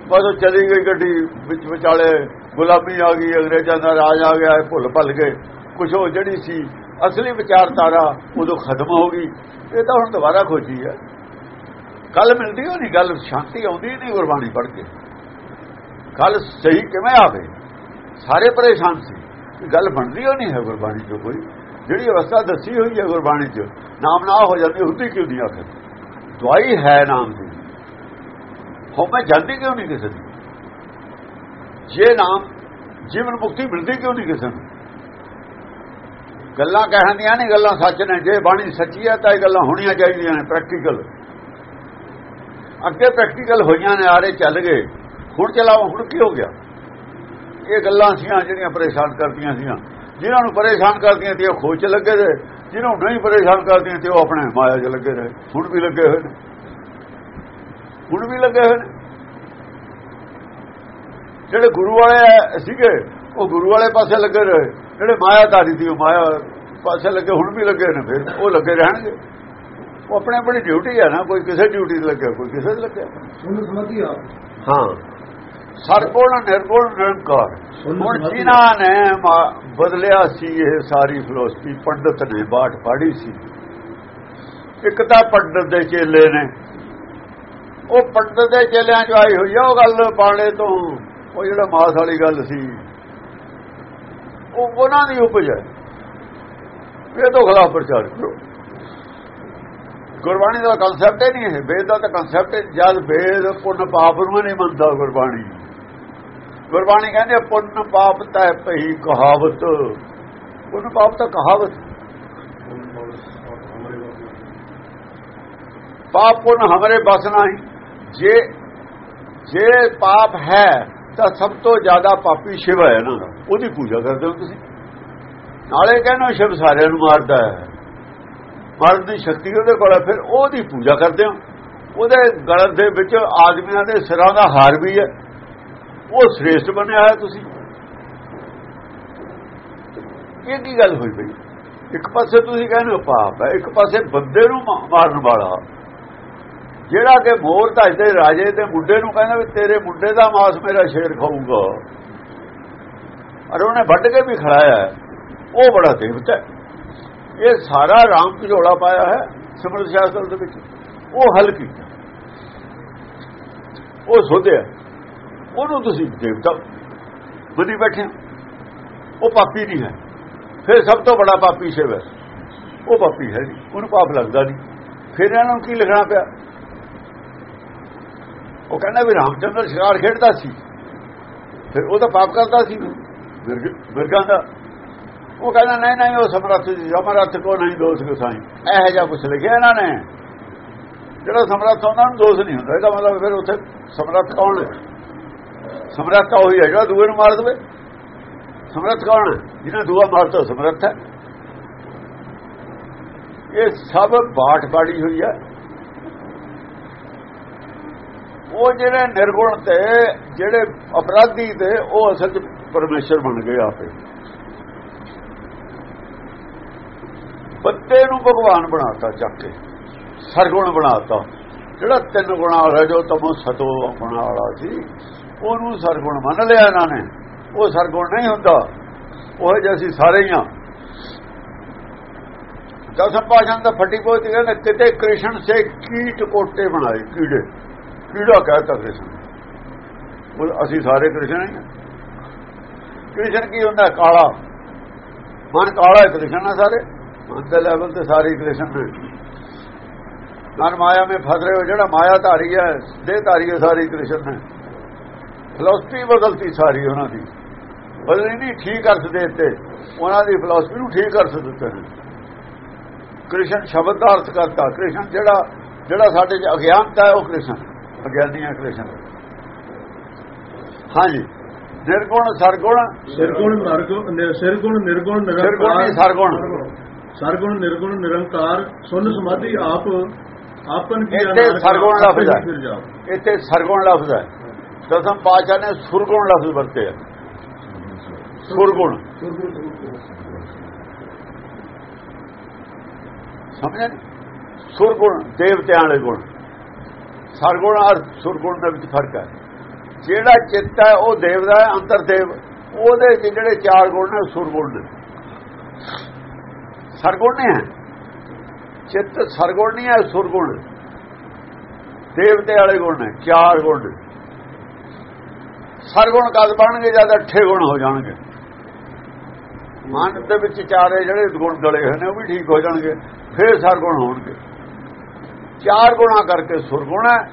Speaker 2: ਬਸ ਉਹ ਚਲੀ ਗਈ ਗੱਡੀ ਵਿੱਚ ਵਿਚਾਲੇ। ਗੁਲਾਮੀ ਆ ਗਈ, ਅੰਗਰੇਜ਼ਾਂ ਦਾ ਰਾਜ ਆ ਗਿਆ ਭੁੱਲ ਭੱਲ ਗਏ। ਕੁਛ ਉਹ ਜਿਹੜੀ ਸੀ ਅਸਲੀ ਵਿਚਾਰਧਾਰਾ ਉਦੋਂ ਖਤਮ ਹੋ ਗਈ ਇਹ ਤਾਂ ਹੁਣ ਦੁਬਾਰਾ ਖੋਜੀ ਹੈ। ਕੱਲ ਮਿਲਦੀ ਉਹ ਨਹੀਂ ਗੱਲ ਸ਼ਾਂਤੀ ਆਉਂਦੀ ਨਹੀਂ, ਗੁਰਬਾਣੀ ਪੜ੍ਹ ਕੇ। ਕੱਲ ਸਹੀ ਕਿਵੇਂ ਆਵੇ? ਸਾਰੇ ਪਰੇਸ਼ਾਨ ਸੀ। ਗੱਲ ਬਣਦੀ ਉਹ ਨਹੀਂ ਹੈ ਗੁਰਬਾਣੀ 'ਚੋਂ ਕੋਈ। ਜਿਹੜੀ ਅਵਸਥਾ ਦੱਸੀ ਹੋਈ ਹੈ ਗੁਰਬਾਣੀ 'ਚ, ਨਾਮ ਨਾ ਹੋ ਜਾਂਦੀ, ਹੁੰਦੀ ਕਿਉਂ ਨਹੀਂ ਆਖਰ? ਦਵਾਈ ਹੈ ਨਾਮ ਦੀ। ਹੋਮੇ ਜਾਂਦੀ ਕਿਉਂ ਨਹੀਂ ਕਿਸੇ ਦੀ? ਜੇ ਨਾਮ ਜੀਵਨ ਮੁਕਤੀ ਮਿਲਦੀ ਕਿਉਂ ਨਹੀਂ ਕਿਸੇ ਨੂੰ? ਗੱਲਾਂ ਕਹਿਣ ਦੀਆਂ ਨਹੀਂ, ਗੱਲਾਂ ਸੱਚ ਨੇ। ਜੇ ਬਾਣੀ ਸੱਚੀ ਹੈ ਤਾਂ ਇਹ ਗੱਲਾਂ ਹੋਣੀਆਂ ਚਾਹੀਦੀਆਂ ਨੇ ਪ੍ਰੈਕਟੀਕਲ ਅੱਗੇ ਪ੍ਰੈਕਟੀਕਲ ਹੋਈਆਂ ਨੇ, ਆਰੇ ਚੱਲ ਗਏ। ਹੁਣ ਚਲਾਓ, ਹੁਣ ਕੀ ਹੋ ਗਿਆ? ਇਹ ਗੱਲਾਂ ਸੀਆਂ ਜਿਹੜੀਆਂ ਪਰੇਸ਼ਾਨ ਕਰਦੀਆਂ ਸੀਆਂ। ਜਿਨ੍ਹਾਂ ਨੂੰ ਪਰੇਸ਼ਾਨ ਕਰਦੀਆਂ ਤੇ ਉਹ ਖੋਜ ਚ ਲੱਗੇ ਰਹੇ। ਜਿਹਨੂੰ ਨਹੀਂ ਪਰੇਸ਼ਾਨ ਕਰਦੀਆਂ ਤੇ ਉਹ ਆਪਣੇ ਮਾਇਆ 'ਚ ਲੱਗੇ ਰਹੇ। ਹੁਣ ਵੀ ਲੱਗੇ ਹੋਏ ਨੇ। ਹੁਣ ਵੀ ਲੱਗੇ ਹੋਏ ਨੇ। ਜਿਹੜੇ ਗੁਰੂ ਵਾਲੇ ਸੀਗੇ, ਉਹ ਗੁਰੂ ਵਾਲੇ ਪਾਸੇ ਲੱਗੇ ਰਹੇ। ਜਿਹੜੇ ਮਾਇਆਧਾਰੀ ਸੀ ਉਹ ਮਾਇਆ ਪਾਸੇ ਲੱਗੇ ਹੁਣ ਵੀ ਲੱਗੇ ਨੇ ਫਿਰ। ਉਹ ਲੱਗੇ ਰਹਿਣਗੇ। ਉਹ ਆਪਣੇ ਆਪਣੀ ਡਿਊਟੀ ਹੈ ਨਾ ਕੋਈ ਕਿਸੇ ਡਿਊਟੀ ਤੇ ਲੱਗਿਆ ਕੋਈ ਕਿਸੇ ਤੇ ਲੱਗਿਆ।
Speaker 1: ਸੁਣ ਸਮਝੀ ਆਪ।
Speaker 2: ਹਾਂ। ਸਰਗੁਣ ਨਿਰਗੁਣ ਨਿਰੰਕਾਰ। ਹੁਣ ਜਿਨ੍ਹਾਂ ਨੇ ਬਦਲਿਆ ਸੀ ਇਹ ਸਾਰੀ ਫਿਲਾਸਫੀ ਪੰਡਤ ਨੇ ਬਾਟ ਪਾੜੀ ਸੀ। ਇੱਕ ਤਾਂ ਪੰਡਤ ਦੇ ਚੇਲੇ ਨੇ। ਉਹ ਪੰਡਤ ਦੇ ਚੇਲਿਆਂ ਚ ਆਈ ਹੋਈ ਆ ਉਹ ਗੱਲ ਪਾਣੇ ਤੋਂ। ਉਹ ਜਿਹੜਾ ਮਾਸ ਵਾਲੀ ਗੱਲ ਸੀ। ਉਹ ਉਹਨਾਂ ਦੀ ਉਪਜ ਹੈ। ਇਹ ਤੋਂ ਖਿਲਾਫ ਪ੍ਰਚਾਰ ਕਰੋ। ਗੁਰਬਾਣੀ ਦਾ ਕਨਸੈਪਟ ਹੀ ਨਹੀਂ ਹੈ। ਵੇਦ ਦਾ ਤਾਂ ਕਨਸੈਪਟ ਹੈ ਜਦ ਵੇਦ ਪੁੰਨ ਪਾਪ ਨੂੰ ਨਹੀਂ ਮੰਨਦਾ ਗੁਰਬਾਣੀ। ਗੁਰਬਾਣੀ ਕਹਿੰਦੇ ਪੁੰਨ ਪਾਪ ਤੈ ਪਈ ਕਹਾਵਤ। ਪੁੰਨ ਪਾਪ ਤਾਂ ਕਹਾਵਤ। ਪਾਪ ਪੁੰਨ ਹਮਾਰੇ ਬਸ ਨਹੀਂ। ਜੇ ਜੇ ਪਾਪ ਹੈ ਤਾਂ ਸਭ ਤੋਂ ਜ਼ਿਆਦਾ ਪਾਪੀ ਸ਼ਿਵ ਹੈ ਨਾ, ਉਹਦੀ ਪੂਜਾ ਕਰਦੇ ਹੋ ਤੁਸੀਂ। ਨਾਲੇ ਕਹਿੰਦੇ ਹੋ ਸ਼ਿਵ ਸਾਰਿਆਂ ਨੂੰ ਮਾਰਦਾ ਹੈ। ਮਰਨ ਦੀ ਸ਼ਕਤੀ ਉਹਦੇ ਕੋਲ ਹੈ, ਫਿਰ ਉਹਦੀ ਪੂਜਾ ਕਰਦੇ ਹੋ। ਉਹਦੇ ਗਲ ਦੇ ਵਿੱਚ ਆਦਮੀਆਂ ਦੇ ਸਿਰਾਂ ਦਾ ਹਾਰ ਵੀ ਹੈ। ਉਹ ਸ੍ਰੇਸ਼ਟ ਬਣਿਆ ਹੈ ਤੁਸੀਂ। ਇਹ ਕੀ ਗੱਲ ਹੋਈ ਬਈ? ਇੱਕ ਪਾਸੇ ਤੁਸੀਂ ਕਹਿੰਦੇ ਹੋ ਪਾਪ ਹੈ, ਇੱਕ ਪਾਸੇ ਬੰਦੇ ਨੂੰ ਮਾਰਨ ਵਾਲਾ। ਜਿਹੜਾ ਕਿ ਮੋਰ ਧਜਦੇ ਰਾਜੇ ਤੇ ਮੁੰਡੇ ਨੂੰ ਕਹਿੰਦਾ ਵੀ ਤੇਰੇ ਮੁੰਡੇ ਦਾ ਮਾਸ ਮੇਰਾ ਸ਼ੇਰ ਖਾਊਗਾ। ਔਰ ਉਹਨੇ ਵੱਢ ਕੇ ਵੀ ਖੜਾਇਆ ਉਹ ਬੜਾ ਦੇਵਤਾ ਹੈ। ਇਹ ਸਾਰਾ ਰਾਮ ਝੋਲਾ ਪਾਇਆ ਹੈ ਸਿਮਰਤ ਸ਼ਾਸਤਰ ਦੇ ਵਿੱਚ। ਉਹ ਹਲ ਕੀਤਾ। ਉਹ ਸੋਧਿਆ। ਉਹਨੂੰ ਤੁਸੀਂ ਦੇਵਤਾ ਬੁੱਧੀ ਬੈਠੇ ਹੋ। ਉਹ ਪਾਪੀ ਨਹੀਂ ਹੈ। ਫਿਰ ਸਭ ਤੋਂ ਬੜਾ ਪਾਪੀ ਸ਼ਿਵ ਹੈ। ਉਹ ਪਾਪੀ ਹੈ ਜੀ ਉਹਨੂੰ ਪਾਪ ਲੱਗਦਾ ਨਹੀਂ। ਫਿਰ ਇਹਨਾਂ ਨੂੰ ਕੀ ਲਿਖਣਾ ਪਿਆ? ਉਹ ਕਹਿੰਦਾ ਵੀ ਰਾਮਚੰਦਰ ਸ਼ਿਕਾਰ ਖੇਡਦਾ ਸੀ। ਫਿਰ ਉਹ ਤਾਂ ਪਾਪ ਕਰਦਾ ਸੀ। ਮਿਰਗ- ਦਾ ਉਹ ਕਹਿੰਦਾ, ਨਹੀਂ ਨਹੀਂ, ਉਹ ਸਮਰੱਥ ਸੀ। ਸਮਰੱਥ ਕੋ ਨਹੀਂ ਦੋਸ਼ ਕਸਾਈ। ਇਹ ਜਿਹਾ ਕੁਝ ਲਿਖਿਆ ਇਹਨਾਂ ਨੇ। ਜਿਹੜਾ ਸਮਰੱਥ ਉਹਨਾਂ ਨੂੰ ਦੋਸ਼ ਨਹੀਂ ਹੁੰਦਾ। ਇਹਦਾ ਮਤਲਬ ਫਿਰ ਉੱਥੇ ਸਮਰੱਥ ਕੌਣ ਹੈ? ਸਮਰੱਥ ਤਾਂ ਉਹੀ ਹੈ ਜਿਹੜਾ ਦੂਏ ਨੂੰ ਮਾਰ ਦੇਵੇ। ਸਮਰੱਥ ਕੌਣ ਹੈ? ਜਿਹਨੇ ਦੂਆ ਮਾਰਤਾ ਸਮਰੱਥ ਹੈ। ਇਹ ਸਭ ਬਾਠ ਬਾੜੀ ਹੋਈ ਹੈ। ਉਹ ਜਿਹੜੇ ਨਿਰਗੁਣ ਤੇ, ਜਿਹੜੇ ਅਪਰਾਧੀ ਤੇ, ਉਹ ਅਸਲ ਚ ਪਰਮੇਸ਼ਰ ਬਣ ਗਏ ਆਪੇ। ਬੱਤੇ ਨੂੰ ਭਗਵਾਨ ਬਣਾਤਾ ਚੱਕ ਕੇ, ਸਰਗੁਣ ਬਣਾਤਾ। ਜਿਹੜਾ ਤਿੰਨ ਗੁਣਾ ਵਾਲਾ ਜੋ ਤਮੋ ਸਤੋ ਗੁਣਾ ਵਾਲਾ ਸੀ, ਉਹਨੂੰ ਸਰਗੁਣ ਮੰਨ ਲਿਆ ਇਹਨਾਂ ਨੇ। ਉਹ ਸਰਗੁਣ ਨਹੀਂ ਹੁੰਦਾ। ਉਹ ਜੇ ਅਸੀਂ ਸਾਰੇ ਹੀ ਆ ਦਸਮ ਪਾਸ਼ਾਂ ਦਾ ਫੱਟੀ ਪੋਤੀ ਕਹਿੰਦੇ, ਕਿਤੇ ਕ੍ਰਿਸ਼ਨ ਸੇ ਕੀਟ ਕੋਟੇ ਬਣਾਏ ਕੀੜੇ। ਕੀੜਾ ਕਹਤਾ ਕ੍ਰਿਸ਼ਨ ਉਹ ਅਸੀਂ ਸਾਰੇ ਕ੍ਰਿਸ਼ਨ ਹੀ ਕ੍ਰਿਸ਼ਨ ਕੀ ਹੁੰਦਾ? ਕਾਲਾ। ਮਨ ਕਾਲਾ ਹੈ ਕ੍ਰਿਸ਼ਨ ਆ ਸਾਰੇ? ਮਨ ਦੇ ਲੈਵਲ ਤੇ ਸਾਰੇ ਕ੍ਰਿਸ਼ਨ ਨੇ। ਮਨ ਮਾਇਆ ਵਿੱਚ ਫਸ ਰਹੇ ਹੋ, ਜਿਹੜਾ ਮਾਇਆ ਧਾਰੀ ਹੈ, ਦੇਹ ਧਾਰੀ ਹੈ, ਸਾਰੀ ਕ੍ਰਿਸ਼ਨ ਨੇ। ਫਿਲਾਸਫੀ ਬਦਲਤੀ ਸਾਰੀ ਉਹਨਾਂ ਦੀ। ਬਦਲੀ ਨਹੀਂ, ਠੀਕ ਅਰਥ ਦੇ ਦਿੱਤੇ। ਉਹਨਾਂ ਦੀ ਫਿਲਾਸਫੀ ਨੂੰ ਠੀਕ ਅਰਥ ਦਿੱਤੇ ਕ੍ਰਿਸ਼ਨ ਸ਼ਬਦ ਦਾ ਅਰਥ ਕਰਤਾ। ਕ੍ਰਿਸ਼ਨ ਜਿਹੜਾ ਜਿਹੜਾ ਸਾਡੇ ਚ ਅਗਿਆਨਤਾ ਹੈ, ਉਹ ਕ੍ਰਿਸ਼ਨ ਅਗਿਆਨੀ ਹੈ ਕ੍ਰਿਸ਼ਨ। ਹਾਂਜੀ। ਨਿਰਗੁਣ ਸਰਗੁਣ।
Speaker 1: ਸਿਰਗੁਣ ਨਰਗੁਣ ਸਿਰਗੁਣ ਨਿਰਗੁਣ ਨਿਰੰਕਾਰ।
Speaker 2: ਸਰਗੁਣ।
Speaker 1: ਸਰਗੁਣ। ਨਿਰਗੁਣ ਨਿਰੰਕਾਰ। ਸੁਨ ਸਮਾਧੀ ਆਪ ਆਪਨ ਕੀ
Speaker 2: ਇੱਥੇ ਸਰਗੁਣ ਲਫ਼ਜ਼ ਹੈ। ਇੱਥੇ ਸਰਗੁਣ ਲਫ਼ਜ਼ ਹੈ। ਦਸਮ ਪਾਤਸ਼ਾਹ ਨੇ ਸੁਰਗੁਣ ਲਫ਼ਜ਼ ਵਰਤੇ ਹੈ। ਸੁਰਗੁਣ। ਸਮਝਿਆ? ਸੁਰਗੁਣ ਦੇਵਤਿਆਂ ਵਾਲੇ ਗੁਣ। ਸਰਗੁਣ ਔਰ ਸੁਰਗੁਣ ਦੇ ਵਿੱਚ ਫ਼ਰਕ ਹੈ। ਜਿਹੜਾ ਚਿੱਤ ਹੈ, ਉਹ ਦੇਵ ਦਾ ਹੈ, ਅੰਤਰ ਦੇਵ। ਉਹਦੇ 'ਚ ਜਿਹੜੇ ਚਾਰ ਗੁਣ ਨੇ, ਉਹ ਸੁਰਗੁਣ ਨੇ। ਸਰਗੁਣ ਨਹੀਂ ਹੈ। ਚਿੱਤ ਸਰਗੁਣ ਨਹੀਂ ਹੈ, ਸੁਰਗੁਣ। ਦੇਵਤੇ ਵਾਲੇ ਗੁਣ ਨੇ, ਚਾਰ ਗੁਣ ਨੇ। ਸਰਗੁਣ ਕਦ ਬਣਨਗੇ? ਜਦ ਅੱਠੇ ਗੁਣ ਹੋ ਜਾਣਗੇ। ਮਨ ਦੇ ਵਿੱਚ ਚਾਰੇ ਜਿਹੜੇ ਗੁਣ ਗਲੇ ਹੋਏ ਨੇ, ਉਹ ਵੀ ਠੀਕ ਹੋ ਜਾਣਗੇ। ਫਿਰ ਸਰਗੁਣ ਹੋਣਗੇ। ਚਾਰ ਗੁਣਾ ਕਰਕੇ ਸੁਰਗੁਣ ਹੈ।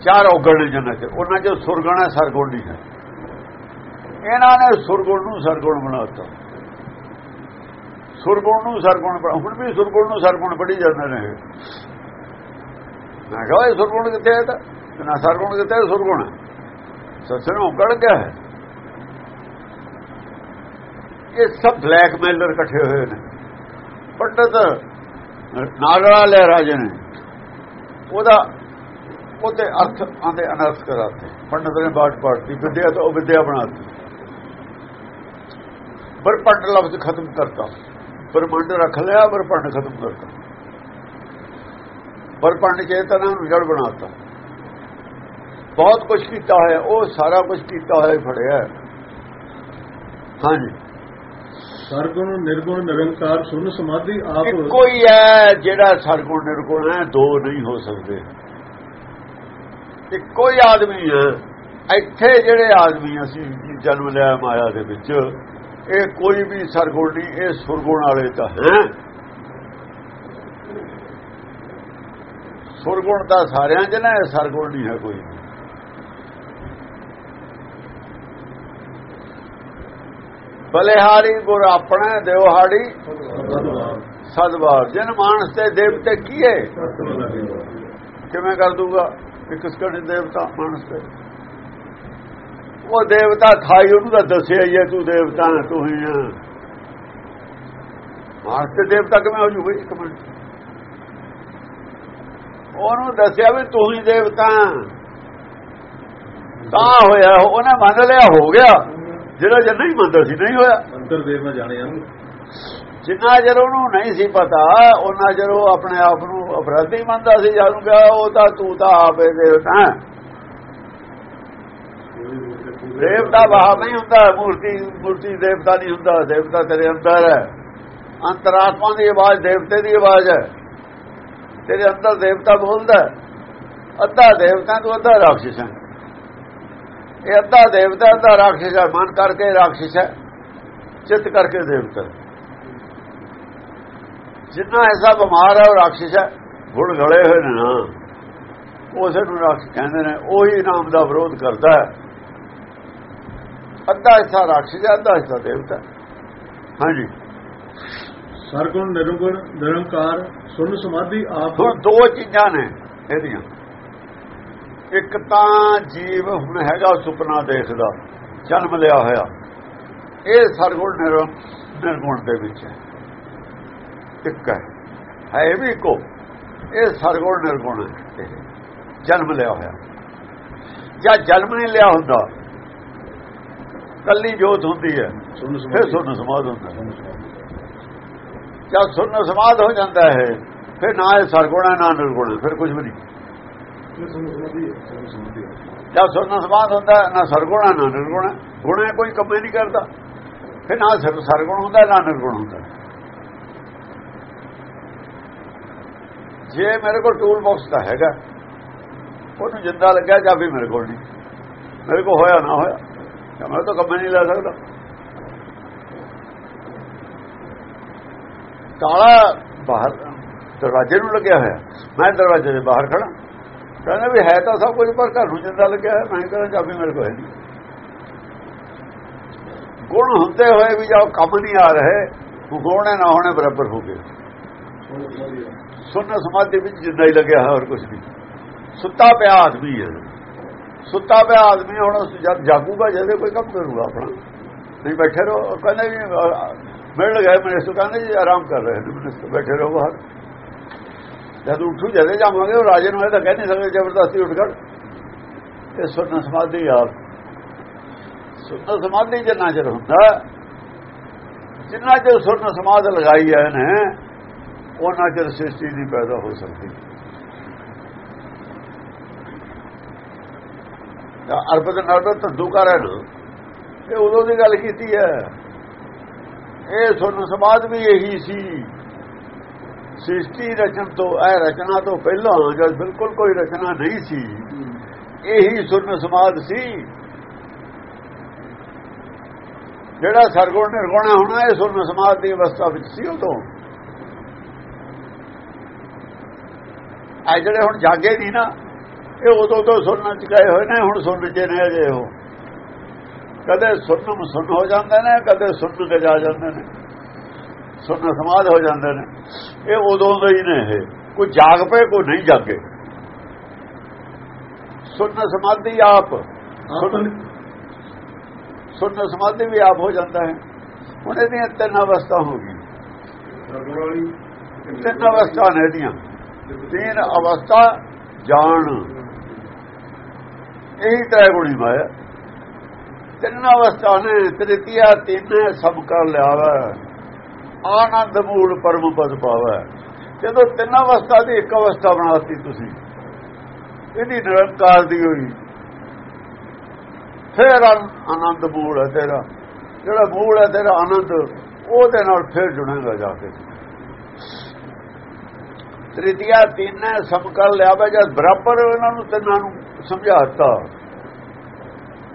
Speaker 2: ਚਾਰ ਔਗਣ ਨੇ ਜਨਾਂ ਚ ਉਹਨਾਂ ਚੋਂ ਸੁਰਗੁਣ ਹੈ, ਸਰਗੁਣ ਨਹੀਂ ਹੈ। ਇਹਨਾਂ ਨੇ ਸੁਰਗੁਣ ਨੂੰ ਸਰਗੁਣ ਬਣਾਤਾ। ਸੁਰਗੁਣ ਨੂੰ ਸਰਗੁਣ ਬਣਾ ਹੁਣ ਵੀ ਸੁਰਗੁਣ ਨੂੰ ਸਰਗੁਣ ਪੜੀ ਜਾਂਦੇ ਨੇ ਮੈਂ ਕਿਹਾ ਇਹ ਸੁਰਗੁਣ ਕਿੱਥੇ ਹੈ ਤਾਂ? ਨਾ ਸਰਗੁਣ ਕਿੱਥੇ ਹੈ? ਸੁਰਗੁਣ ਹੈ। ਸੱਚਨ ਔਗਣ ਕਿਆ ਹੈ? ਇਹ ਸਭ ਬਲੈਕਮੇਲਰ ਇਕੱਠੇ ਹੋਏ ਨੇ। ਪੰਡਤ। ਨਾਗਰਾ ਲੈ ਰਾਜੇ ਨੇ। ਉਹਦਾ ਉਹਦੇ ਅਰਥ ਆਂਦੇ ਅਨਰਥ ਕਰਾਤੇ। ਪੰਡਤ ਨੇ ਬਾਟ ਪਾੜਤੀ ਵਿਦਿਆ ਤੋਂ ਉਹ ਵਿਦਿਆ ਬਣਾਤੀ। ਪਰ ਪੰਡ ਲਫ਼ਜ਼ ਖਤਮ ਕਰਤਾ। ਪਰ ਮੰਡ ਰੱਖ ਲਿਆ ਪਰ ਪੰਡ ਖਤਮ ਕਰਤਾ। ਪਰ ਪੰਡ ਚੇਤਨਾ ਨੂੰ ਜੜ ਬਣਾਤਾ। ਬਹੁਤ ਕੁਝ ਕੀਤਾ ਹੋਇਆ ਉਹ ਸਾਰਾ ਕੁਝ ਕੀਤਾ ਹੋਇਆ ਫੜਿਆ। ਹਾਂਜੀ।
Speaker 1: ਸਰਗੁਣ, ਨਿਰਗੁਣ, ਨਿਰੰਕਾਰ ਸੁਨ ਸਮਾਧੀ ਆਪ
Speaker 2: ਇੱਕੋ ਹੀ ਹੈ ਜਿਹੜਾ ਸਰਗੁਣ, ਨਿਰਗੁਣ ਹੈ, ਦੋ ਨਹੀਂ ਹੋ ਸਕਦੇ। ਇੱਕੋ ਹੀ ਆਦਮੀ ਹੈ। ਇੱਥੇ ਜਿਹੜੇ ਆਦਮੀ ਅਸੀਂ ਜਨਮ ਲਿਆ ਮਾਇਆ ਦੇ ਵਿੱਚ, ਇਹ ਕੋਈ ਵੀ ਸਰਗੁਣ ਨਹੀਂ, ਇਹ ਸੁਰਗੁਣ ਵਾਲੇ ਤਾਂ ਹੈ। ਸੁਰਗੁਣ ਤਾਂ ਸਾਰਿਆਂ 'ਚ ਨਾ ਇਹ ਸਰਗੁਣ ਨਹੀਂ ਹੈ ਕੋਈ ਬਲੇਹਾਰੀ ਗੁਰ ਆਪਣਾ ਦੇਵਹਾੜੀ ਸਦਵਾਰ। ਜਨ ਮਾਨਸ ਤੇ ਦੇਵਤੇ ਕੀਏ, ਕਿਵੇਂ ਕਰ ਦੂਗਾ? ਇੱਕ ਸਕੜ ਦੇਵਤਾ? ਮਾਨਸ ਤੇ ਉਹ ਦੇਵਤਾ ਥਾਈ, ਉਹਨੂੰ ਤਾਂ ਦੱਸਿਆ ਜੇ ਤੂੰ ਦੇਵਤਾ ਤੂੰ ਹੀ ਆ। ਮਾਨਸ ਤੇ ਦੇਵਤਾ ਕਿਵੇਂ ਹੋ ਜੂਗਾ? ਇੱਕ ਮਿੰਟ। ਉਹਨੂੰ ਦੱਸਿਆ ਵੀ ਤੂੰ ਹੀ ਦੇਵਤਾ। ਤਾਂ ਹੋਇਆ, ਉਹਨੇ ਮੰਨ ਲਿਆ, ਹੋ ਗਿਆ। ਜਿਹੜਾ ਜੇ ਨਹੀਂ ਮੰਨਦਾ ਸੀ ਨਹੀਂ ਹੋਇਆ।
Speaker 1: ਅੰਤਰ ਦੇਵ ਨਾ ਜਾਣਿਆ
Speaker 2: ਜਿੰਨਾ ਚਿਰ ਉਹਨੂੰ ਨਹੀਂ ਸੀ ਪਤਾ ਉਹਨਾਂ ਚਿਰ ਉਹ ਆਪਣੇ ਆਪ ਨੂੰ ਅਪਰਾਧੀ ਮੰਨਦਾ ਸੀ ਜਦੋਂ ਕਿਹਾ ਉਹ ਤਾਂ ਤੂੰ ਤਾਂ ਆਪੇ ਦੇਵਤਾ। ਦੇਵਤਾ ਬਾਹਰ ਨਹੀਂ ਹੁੰਦਾ ਮੂਰਤੀ ਮੂਰਤੀ ਦੇਵਤਾ ਨਹੀਂ ਹੁੰਦਾ ਦੇਵਤਾ ਤੇਰੇ ਅੰਦਰ ਹੈ। ਅੰਤਰਾਤਮਾ ਦੀ ਆਵਾਜ਼ ਦੇਵਤੇ ਦੀ ਆਵਾਜ਼ ਹੈ। ਤੇਰੇ ਅੰਦਰ ਦੇਵਤਾ ਬੋਲਦਾ। ਅੱਧਾ ਦੇਵਤਾ ਤੂੰ ਅੱਧਾ ਰਾਖਸ਼ ਹੈ। ਇਹ ਅੱਧਾ ਦੇਵਤਾ ਅੱਧਾ ਰਾਖਸ਼ ਹੈ ਮਨ ਕਰਕੇ ਰਾਖਸ਼ ਹੈ ਚਿੱਤ ਕਰਕੇ ਦੇਵਤਾ। ਜਿੰਨਾ ਐਸਾ ਬਿਮਾਰ ਹੈ ਉਹ ਰਾਖਸ਼ ਹੈ। ਗੁਣ ਗਲੇ ਹੋਏ ਨੇ ਨਾ ਉਸੇ ਨੂੰ ਰਾਖਸ਼ ਕਹਿੰਦੇ ਨੇ ਉਹੀ ਨਾਮ ਦਾ ਵਿਰੋਧ ਕਰਦਾ ਹੈ। ਅੱਧਾ ਹਿੱਸਾ ਰਾਖਸ਼ ਹੈ ਅੱਧਾ ਹਿੱਸਾ ਦੇਵਤਾ ਹਾਂਜੀ।
Speaker 1: ਸਰਗੁਣ ਨਿਰਗੁਣ ਨਿਰੰਕਾਰ ਸੁਨ ਸਮਾਧੀ ਆਪ
Speaker 2: ਦੋ ਚੀਜ਼ਾਂ ਨੇ ਇਹਦੀਆਂ। ਇੱਕ ਤਾਂ ਜੀਵ ਹੁਣ ਹੈਗਾ ਸੁਪਨਾ ਦੇਖਦਾ ਜਨਮ ਲਿਆ ਹੋਇਆ। ਇਹ ਸਰਗੁਣ ਨਿਰ- ਨਿਰਗੁਣ ਦੇ ਵਿੱਚ ਹੈ। ਇੱਕ ਹੈ ਹੈ ਵੀ ਇੱਕੋ। ਇਹ ਸਰਗੁਣ ਨਿਰਗੁਣ ਹੈ ਜਨਮ ਲਿਆ ਹੋਇਆ। ਜਾਂ ਜਨਮ ਨਹੀਂ ਲਿਆ ਹੁੰਦਾ ਕੱਲੀ ਜੋਤ ਹੁੰਦੀ ਹੈ ਫਿਰ ਸੁਣ ਸਮਾਦ ਹੁੰਦਾ ਜਦ ਸੁਣ ਸਮਾਦ ਹੋ ਜਾਂਦਾ ਹੈ ਫਿਰ ਨਾ ਇਹ ਸਰਗੁਣ ਹੈ ਨਾ ਨਿਰਗੁਣ ਫਿਰ ਕੁਝ ਵੀ ਨਹੀਂ
Speaker 1: ਸੁਨ ਸਮਾਧੀ ਸੁਨ ਸਮਾਧੀ
Speaker 2: ਜਦ ਸੁਣ ਸਮਾਦ ਹੁੰਦਾ, ਨਾ ਸਰਗੁਣ ਹੈ ਨਾ ਨਿਰਗੁਣ ਹੈ ਗੁਣ ਹੈ, ਕੋਈ ਕੰਮ ਨਹੀਂ ਕਰਦਾ। ਫਿਰ ਨਾ ਸਰ- ਸਰਗੁਣ ਹੁੰਦਾ, ਨਾ ਨਿਰਗੁਣ ਹੁੰਦਾ। ਜੇ ਮੇਰੇ ਕੋਲ ਟੂਲ ਬਾਕਸ ਤਾਂ ਹੈਗਾ, ਉਹਨੂੰ ਜਿੰਦਾ ਲੱਗਿਆ ਜਾਂ ਵੀ ਮੇਰੇ ਕੋਲ ਨਹੀਂ। ਮੇਰੇ ਕੋਲ ਹੋਇਆ, ਨਾ ਹੋਇਆ ਤਾਂ ਮੈਂ ਤਾਂ ਕੰਮ ਨਹੀਂ ਲੈ ਸਕਦਾ। ਤਾਲਾ ਬਾਹਰ, ਦਰਵਾਜ਼ੇ ਨੂੰ ਲੱਗਿਆ ਹੋਇਆ। ਮੈਂ ਦਰਵਾਜ਼ੇ ਦੇ ਬਾਹਰ ਖੜਾ ਕਹਿੰਦਾ ਵੀ ਹੈ ਤਾਂ ਸਭ ਕੁਝ, ਪਰ ਘਰ ਨੂੰ ਜਿੰਦਾ ਲੱਗਿਆ ਮੈਂ ਕਹਿੰਦਾ ਚਾਬੀ ਮੇਰੇ ਕੋਲ ਹੈ ਨਹੀਂ। ਗੁਣ ਹੁੰਦੇ ਹੋਏ ਵੀ ਜੋ ਕੰਮ ਨਹੀਂ ਆ ਰਹੇ ਹੋਣੇ ਨਾ ਹੋਣੇ ਬਰਾਬਰ ਹੋ ਗਏ। ਸੁਣਨ ਸਮਾਧੀ ਵਿੱਚ ਜਿੰਦਾ ਹੀ ਲੱਗਿਆ ਹੈ ਹੋਰ ਕੁਝ ਨਹੀਂ। ਸੁੱਤਾ ਪਿਆ ਆਦਮੀ ਹੈ। ਸੁੱਤਾ ਪਿਆ ਆਦਮੀ ਹੁਣ ਜਦ ਜਾਗੂਗਾ, ਜਦੇ ਕੋਈ ਕੰਮ ਕਰੂਗਾ ਆਪਣਾ। ਨਹੀਂ ਬੈਠੇ ਰਹੋ। ਕਹਿੰਦੇ ਜੀ ਮਿਲ ਗਏ ਮੈਨੂੰ ਕਹਿੰਦੇ ਜੀ ਆਰਾਮ ਕਰ ਰਹੇ ਨੇ ਮੈਨੂੰ ਬੈਠੇ ਰਹੋ ਬਾਹਰ। ਜਦ ਉੱਠੂ ਜਦੇ ਜਾਵਾਂਗੇ, ਉਹ ਰਾਜੇ ਨੂੰ ਇਹ ਤਾਂ ਕਹਿ ਨਹੀਂ ਸਕਦੇ, ਜ਼ਬਰਦਸਤੀ ਉੱਠ ਖੜ। ਇਹ ਸੁਣਨ ਸਮਾਧੀ ਆਪ ਸੁਰਤ ਸਮਾਧੀ ਜਿੰਨਾ ਚਿਰ ਹੁੰਦਾ, ਜਿੰਨਾ ਚਿਰ ਸੁਰਤ ਸਮਾਧ ਲਗਾਈ ਹੈ ਨੇ ਉਹਨਾਂ ਚਿਰ ਸ੍ਰਿਸ਼ਟੀ ਨਹੀਂ ਪੈਦਾ ਹੋ ਸਕਦੀ। ਤਾਂ ਅਰਬਦ ਨਰਬਦ ਧੰਦੂਕਾਰ ਹੈ ਨਾ ਇਹ ਉਦੋਂ ਦੀ ਗੱਲ ਕੀਤੀ ਹੈ। ਇਹ ਸੁਣਨ ਸਮਾਧ ਵੀ ਇਹੀ ਸੀ। ਸ੍ਰਿਸ਼ਟੀ ਰਚਨ ਤੋਂ, ਇਹ ਰਚਨਾ ਤੋਂ ਪਹਿਲਾਂ ਜਦ ਬਿਲਕੁਲ ਕੋਈ ਰਚਨਾ ਨਹੀਂ ਸੀ, ਇਹੀ ਸੁਰਨ ਸਮਾਦ ਸੀ। ਜਿਹੜਾ ਸਰਗੁਣ ਨਿਰਗੁਣਾ ਹੋਣਾ, ਇਹ ਸੁਰਨ ਸਮਾਦ ਦੀ ਅਵਸਥਾ ਵਿੱਚ ਸੀ ਉਦੋਂ। ਆ ਜਿਹੜੇ ਹੁਣ ਜਾਗੇ ਨਹੀਂ ਨਾ, ਇਹ ਉਦੋਂ ਤੋਂ ਸੁਣਨ ਚ ਗਏ ਹੋਏ ਨੇ, ਹੁਣ ਸੁਣਨ ਚ ਨੇ ਅਜੇ ਉਹ ਕਦੇ ਸੁਣਨ ਸੁਣ ਹੋ ਜਾਂਦੇ ਨੇ, ਕਦੇ ਸੁਣ ਕੇ ਜਾ ਜਾਂਦੇ ਨੇ। ਸੁਣ ਸਮਾਦ ਹੋ ਜਾਂਦੇ ਨੇ। ਇਹ ਉਦੋਂ ਦੇ ਹੀ ਨੇ ਇਹ। ਕੋਈ ਜਾਗ ਪਏ ਕੋਈ ਨਹੀਂ ਜਾਗੇ। ਸੁਣ ਸਮਾਧੀ ਆਪ। ਸੁਣ ਸਮਾਧੀ ਵੀ ਆਪ ਹੋ ਜਾਂਦਾ ਹੈ। ਹੁਣ ਇਹਦੀਆਂ ਤਿੰਨ ਅਵਸਥਾ ਹੋ ਗਈ ਤਿੰਨ ਅਵਸਥਾ ਨੇ ਇਹਦੀਆਂ। ਤਿੰਨ ਅਵਸਥਾ ਜਾਣ। ਇਹੀ ਤੈ ਗੁਣੀ ਮਾਇਆ। ਤਿੰਨ ਅਵਸਥਾ ਨੇ ਤ੍ਰਿਤੀਆ ਤਿੰਨ ਸਭ ਕਰ ਲਿਆਵਾ ਆਨੰਦ ਮੂਲ ਪਰਮ ਪਦ ਪਾਵਾ। ਜਦੋਂ ਤਿੰਨ ਅਵਸਥਾ ਦੀ ਇੱਕ ਅਵਸਥਾ ਬਣਾਤੀ ਤੁਸੀਂ, ਇਹਦੀ ਨਿਰੰਕਾਰ ਦੀ ਹੋਈ। ਫਿਰ ਆਨੰਦ ਮੂਲ ਹੈ ਤੇਰਾ। ਜਿਹੜਾ ਮੂਲ ਹੈ ਤੇਰਾ ਆਨੰਦ, ਉਹਦੇ ਨਾਲ ਫਿਰ ਜੁੜੇਗਾ ਜਾ ਕੇ। ਤ੍ਰਿਤੀਆ ਤਿੰਨ ਸਭ ਕਰ ਜਦ ਬਰਾਬਰ ਇਹਨਾਂ ਨੂੰ ਤਿੰਨਾਂ ਨੂੰ ਸਮਝਾਤਾ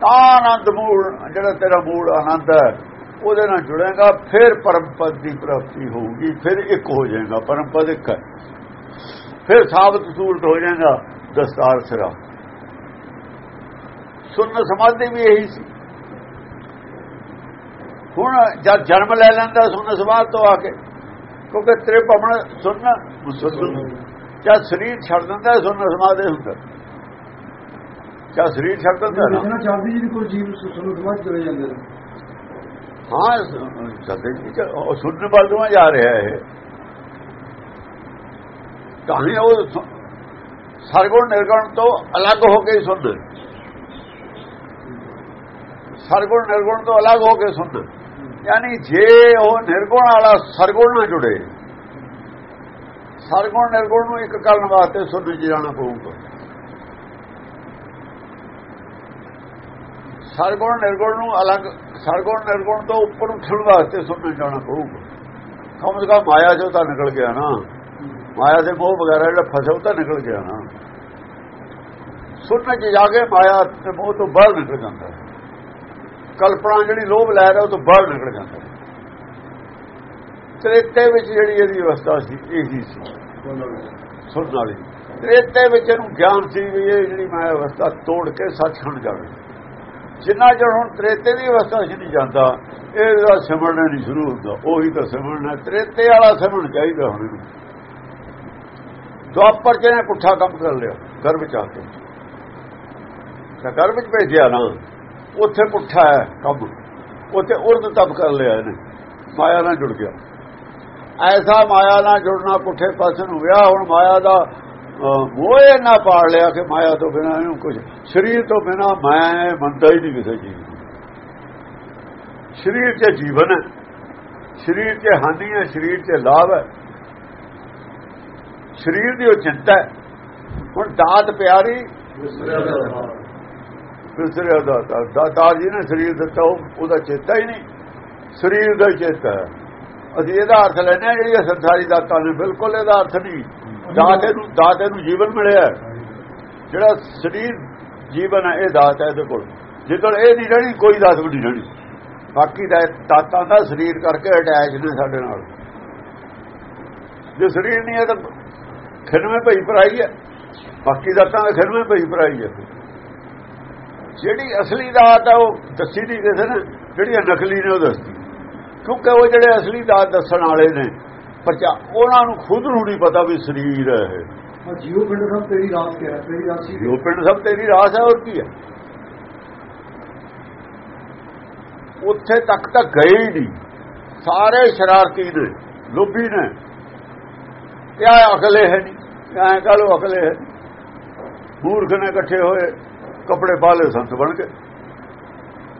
Speaker 2: ਤਾਂ ਆਨੰਦ ਮੂਲ, ਜਿਹੜਾ ਤੇਰਾ ਮੂਲ ਆਨੰਦ ਹੈ। ਉਹਦੇ ਨਾਲ ਜੁੜੇਗਾ ਫਿਰ ਪਰਮ ਪਦ ਦੀ ਪ੍ਰਾਪਤੀ ਹੋਊਗੀ ਫਿਰ ਇੱਕ ਹੋ ਜਾਏਗਾ ਪਰਮ ਪਦ ਇੱਕ ਹੈ। ਫਿਰ ਸਾਬਤ ਸੂਰਤ ਹੋ ਜਾਏਗਾ ਦਸਤਾਰ ਸਿਰਾ। ਸੁਣ ਸਮਾਧੀ ਵੀ ਇਹੀ ਸੀ। ਹੁਣ ਜਦ ਜਨਮ ਲੈ ਲੈਂਦਾ ਸੁਣ ਸਮਾਧ ਤੋਂ ਆ ਕੇ ਕਿਉਂਕਿ ਤੇਰੇ ਭਵਨ ਸੁਣ ਸੁਣ ਜਦ ਸਰੀਰ ਛੱਡ ਦਿੰਦਾ ਸੁਣ ਸਮਾਧੀ ਹੁੰਦਾ ਜਦ ਸਰੀਰ ਛੱਡ ਦਿੰਦਾ ਨਾ।
Speaker 4: ਚੱਲਦੀ ਜੀ ਕੋਈ ਜੀਵ ਸੁਣ ਸਮਾਜ ਚਲੇ ਜਾਂਦੇ ਨੇ।
Speaker 2: ਹਾਂ ਸਤਿ ਜੀ ਉਹ ਸੁਣਨ ਵੱਲੋਂ ਜਾ ਰਿਹਾ ਹੈ ਤਾਂ ਹੀ ਉਹ ਸਰਗੁਣ ਨਿਰਗੁਣ ਤੋਂ ਅਲੱਗ ਹੋ ਕੇ ਸੁਣ ਸਰਗੁਣ ਨਿਰਗੁਣ ਤੋਂ ਅਲੱਗ ਹੋ ਕੇ ਸੁਣ ਯਾਨੀ ਜੇ ਉਹ ਨਿਰਗੁਣ ਵਾਲਾ ਸਰਗੁਣ ਨਾਲ ਜੁੜੇ, ਸਰਗੁਣ ਨਿਰਗੁਣ ਨੂੰ ਇੱਕ ਕਰਨ ਵਾਸਤੇ ਸੁਣ ਚ ਜਾਣਾ ਪਊਗਾ। ਸਰਗੁਣ ਨਿਰਗੁਣ ਨੂੰ ਅਲੱਗ, ਸਰਗੁਣ ਨਿਰਗੁਣ ਤੋਂ ਉੱਪਰ ਉੱਠਣ ਵਾਸਤੇ ਸੁਣਨ ਜਾਣਾ ਪਊਗਾ। ਕਮ ਸੇ ਕਮ ਮਾਇਆ ਚੋਂ ਤਾਂ ਨਿਕਲ ਗਿਆ ਨਾ। ਮਾਇਆ ਦੇ ਮੋਹ ਵਗੈਰਾ ਜਿਹੜਾ ਫਸੇ ਉਹ ਤਾਂ ਨਿਕਲ ਗਿਆ ਨਾ। ਸੁਣਨ ਚ ਜਾ ਕੇ ਮਾਇਆ ਤੇ ਮੋਹ ਤੋਂ ਬਾਹਰ ਨਿਕਲ ਜਾਂਦਾ। ਕਲਪਨਾ ਜਿਹੜੀ ਲੋਭ ਲੈ ਰਿਹਾ ਉਹ ਤੋਂ ਬਾਹਰ ਨਿਕਲ ਜਾਂਦਾ। ਹੈ ਤ੍ਰੇਤੇ ਵਿੱਚ ਜਿਹੜੀ ਇਹਦੀ ਅਵਸਥਾ ਸੀ, ਇਹੀ ਸੀ। ਸੁਣਨ ਵਾਲੀ। ਤ੍ਰੇਤੇ ਵਿੱਚ ਇਹਨੂੰ ਗਿਆਨ ਸੀ ਵੀ ਇਹ ਜਿਹੜੀ ਮਾਇਆ ਅਵਸਥਾ ਤੋੜ ਕੇ ਸੱਚ ਸੱਚਖੰਡ ਜਾਵੇ। ਜਿੰਨਾ ਚਿਰ ਹੁਣ ਤ੍ਰੇਤੇ ਦੀ ਅਵਸਥਾ 'ਚ ਨਹੀਂ ਜਾਂਦਾ, ਇਹਦਾ ਸਿਮਰਨਾ ਨਹੀਂ ਸ਼ੁਰੂ ਹੁੰਦਾ, ਉਹੀ ਤਾਂ ਸਿਮਰਨਾ ਤ੍ਰੇਤੇ ਵਾਲਾ ਸਿਮਰਨ ਚਾਹੀਦਾ ਹੁਣ ਇਹਨੂੰ। ਦੁਆਪਰ ਚ ਨੇ ਪੁੱਠਾ ਕੰਮ ਕਰ ਲਿਆ ਘਰ ਵਿੱਚ ਆ ਕੇ। ਤਾਂ ਘਰ ਵਿੱਚ ਭੇਜਿਆ ਨਾ, ਉੱਥੇ ਪੁੱਠਾ ਹੈ ਕੰਮ। ਉੱਥੇ ਉਰਦ ਤਪ ਕਰ ਲਿਆ ਇਹਨੇ, ਮਾਇਆ ਨਾਲ ਜੁੜ ਗਿਆ। ਐਸਾ ਮਾਇਆ ਨਾਲ ਜੁੜਨਾ ਪੁੱਠੇ ਪਾਸੇ ਨੂੰ ਵਿਆਹ, ਹੁਣ ਮਾਇਆ ਦਾ ਮੋਹ ਨਾ ਪਾੜ ਲਿਆ ਕਿ ਮਾਇਆ ਤੋਂ ਬਿਨਾ ਇਹਨੂੰ ਕੁਝ ਸਰੀਰ ਤੋਂ ਬਿਨਾ ਮੈਂ ਮੰਨਦਾ ਹੀ ਨਹੀਂ ਕਿਸੇ ਚੀਜ਼ ਸਰੀਰ 'ਚ ਜੀਵਨ ਹੈ। ਸਰੀਰ 'ਚ ਹਾਨੀ ਹੈ ਸਰੀਰ 'ਚ ਲਾਭ ਹੈ। ਸਰੀਰ ਦੀ ਉਹ ਚਿੰਤਾ ਹੈ। ਹੁਣ ਦਾਤ ਪਿਆਰੀ ਦੂਸਰੇ ਦਾਤਾ। ਦਾਤਾਰ ਜੀ ਨੇ ਸਰੀਰ ਦਿੱਤਾ ਉਹ ਉਹਦਾ ਚੇਤਾ ਹੀ ਨਹੀਂ। ਸਰੀਰ ਦਾ ਚੇਤਾ ਅਸੀਂ ਇਹਦਾ ਅਰਥ ਲੈਣਾ ਜਿਹੜੀ ਸੰਸਾਰੀ ਦਾਤਾਂ ਨੇ ਬਿਲਕੁਲ ਇਹਦਾ ਅਰਥ ਨਹੀਂ। ਦਾਤੇ ਨੂੰ ਦਾਤੇ ਨੂੰ ਜੀਵਨ ਮਿਲਿਆ ਜਿਹੜਾ ਸਰੀਰ ਜੀਵਨ ਹੈ, ਇਹ ਦਾਤ ਹੈ ਇਹਦੇ ਕੋਲ। ਜਦੋਂ ਇਹ ਨਹੀਂ ਰਹਿਣੀ, ਕੋਈ ਦਾਤ ਵੀ ਨਹੀਂ ਰਹਿਣੀ। ਬਾਕੀ ਦਾ ਦਾਤਾਂ ਦਾ ਸਰੀਰ ਕਰਕੇ ਅਟੈਚ ਨੇ ਸਾਡੇ ਨਾਲ। ਜੇ ਸਰੀਰ ਨਹੀਂ ਹੈ ਤਾਂ ਖਿਰਵੇਂ ਭਈ ਭਰਾਈ ਹੈ। ਬਾਕੀ ਦਾਤਾਂ ਦਾ ਖਿਰਵੇਂ ਭਈ ਭਰਾਈ ਹੈ। ਜਿਹੜੀ ਅਸਲੀ ਦਾਤ ਹੈ ਉਹ ਦੱਸੀ ਨਹੀਂ ਕਿਸੇ ਨੇ। ਜਿਹੜੀ ਨਕਲੀ ਨੇ, ਉਹ ਦੱਸਦੀ। ਕਿਉਂਕਿ ਉਹ ਜਿਹੜੇ ਅਸਲੀ ਦਾਤ ਦੱਸਣ ਵਾਲੇ ਨੇ ਪਰਚਾ ਉਹਨਾਂ ਨੂੰ ਖੁਦ ਨੂੰ ਨਹੀਂ ਪਤਾ ਵੀ ਸਰੀਰ ਹੈ
Speaker 4: ਜੀਵ ਪਿੰਡ ਸਭ ਤੇਰੀ ਰਾਸ ਕਿਹਾ ਤੇਰੀ ਰਾਸੀ
Speaker 2: ਜੋ ਪਿੰਡ ਸਭ ਤੇਰੀ ਰਾਸ ਹੈ ਹੋਰ ਕੀ ਹੈ? ਉੱਥੇ ਤੱਕ ਤਾਂ ਗਏ ਹੀ ਨਹੀਂ। ਸਾਰੇ ਸ਼ਰਾਰਤੀ ਨੇ ਲੋਭੀ ਨੇ। ਕਿਆ ਅਕਲੇ ਹੈ ਨਹੀਂ? ਐਂ ਕਹ ਲੋ ਅਕਲੇ ਹੈ ਮੂਰਖ ਨੇ ਇਕੱਠੇ ਹੋਏ ਕੱਪੜੇ ਪਾ ਲਏ ਸੰਤ ਬਣ ਕੇ।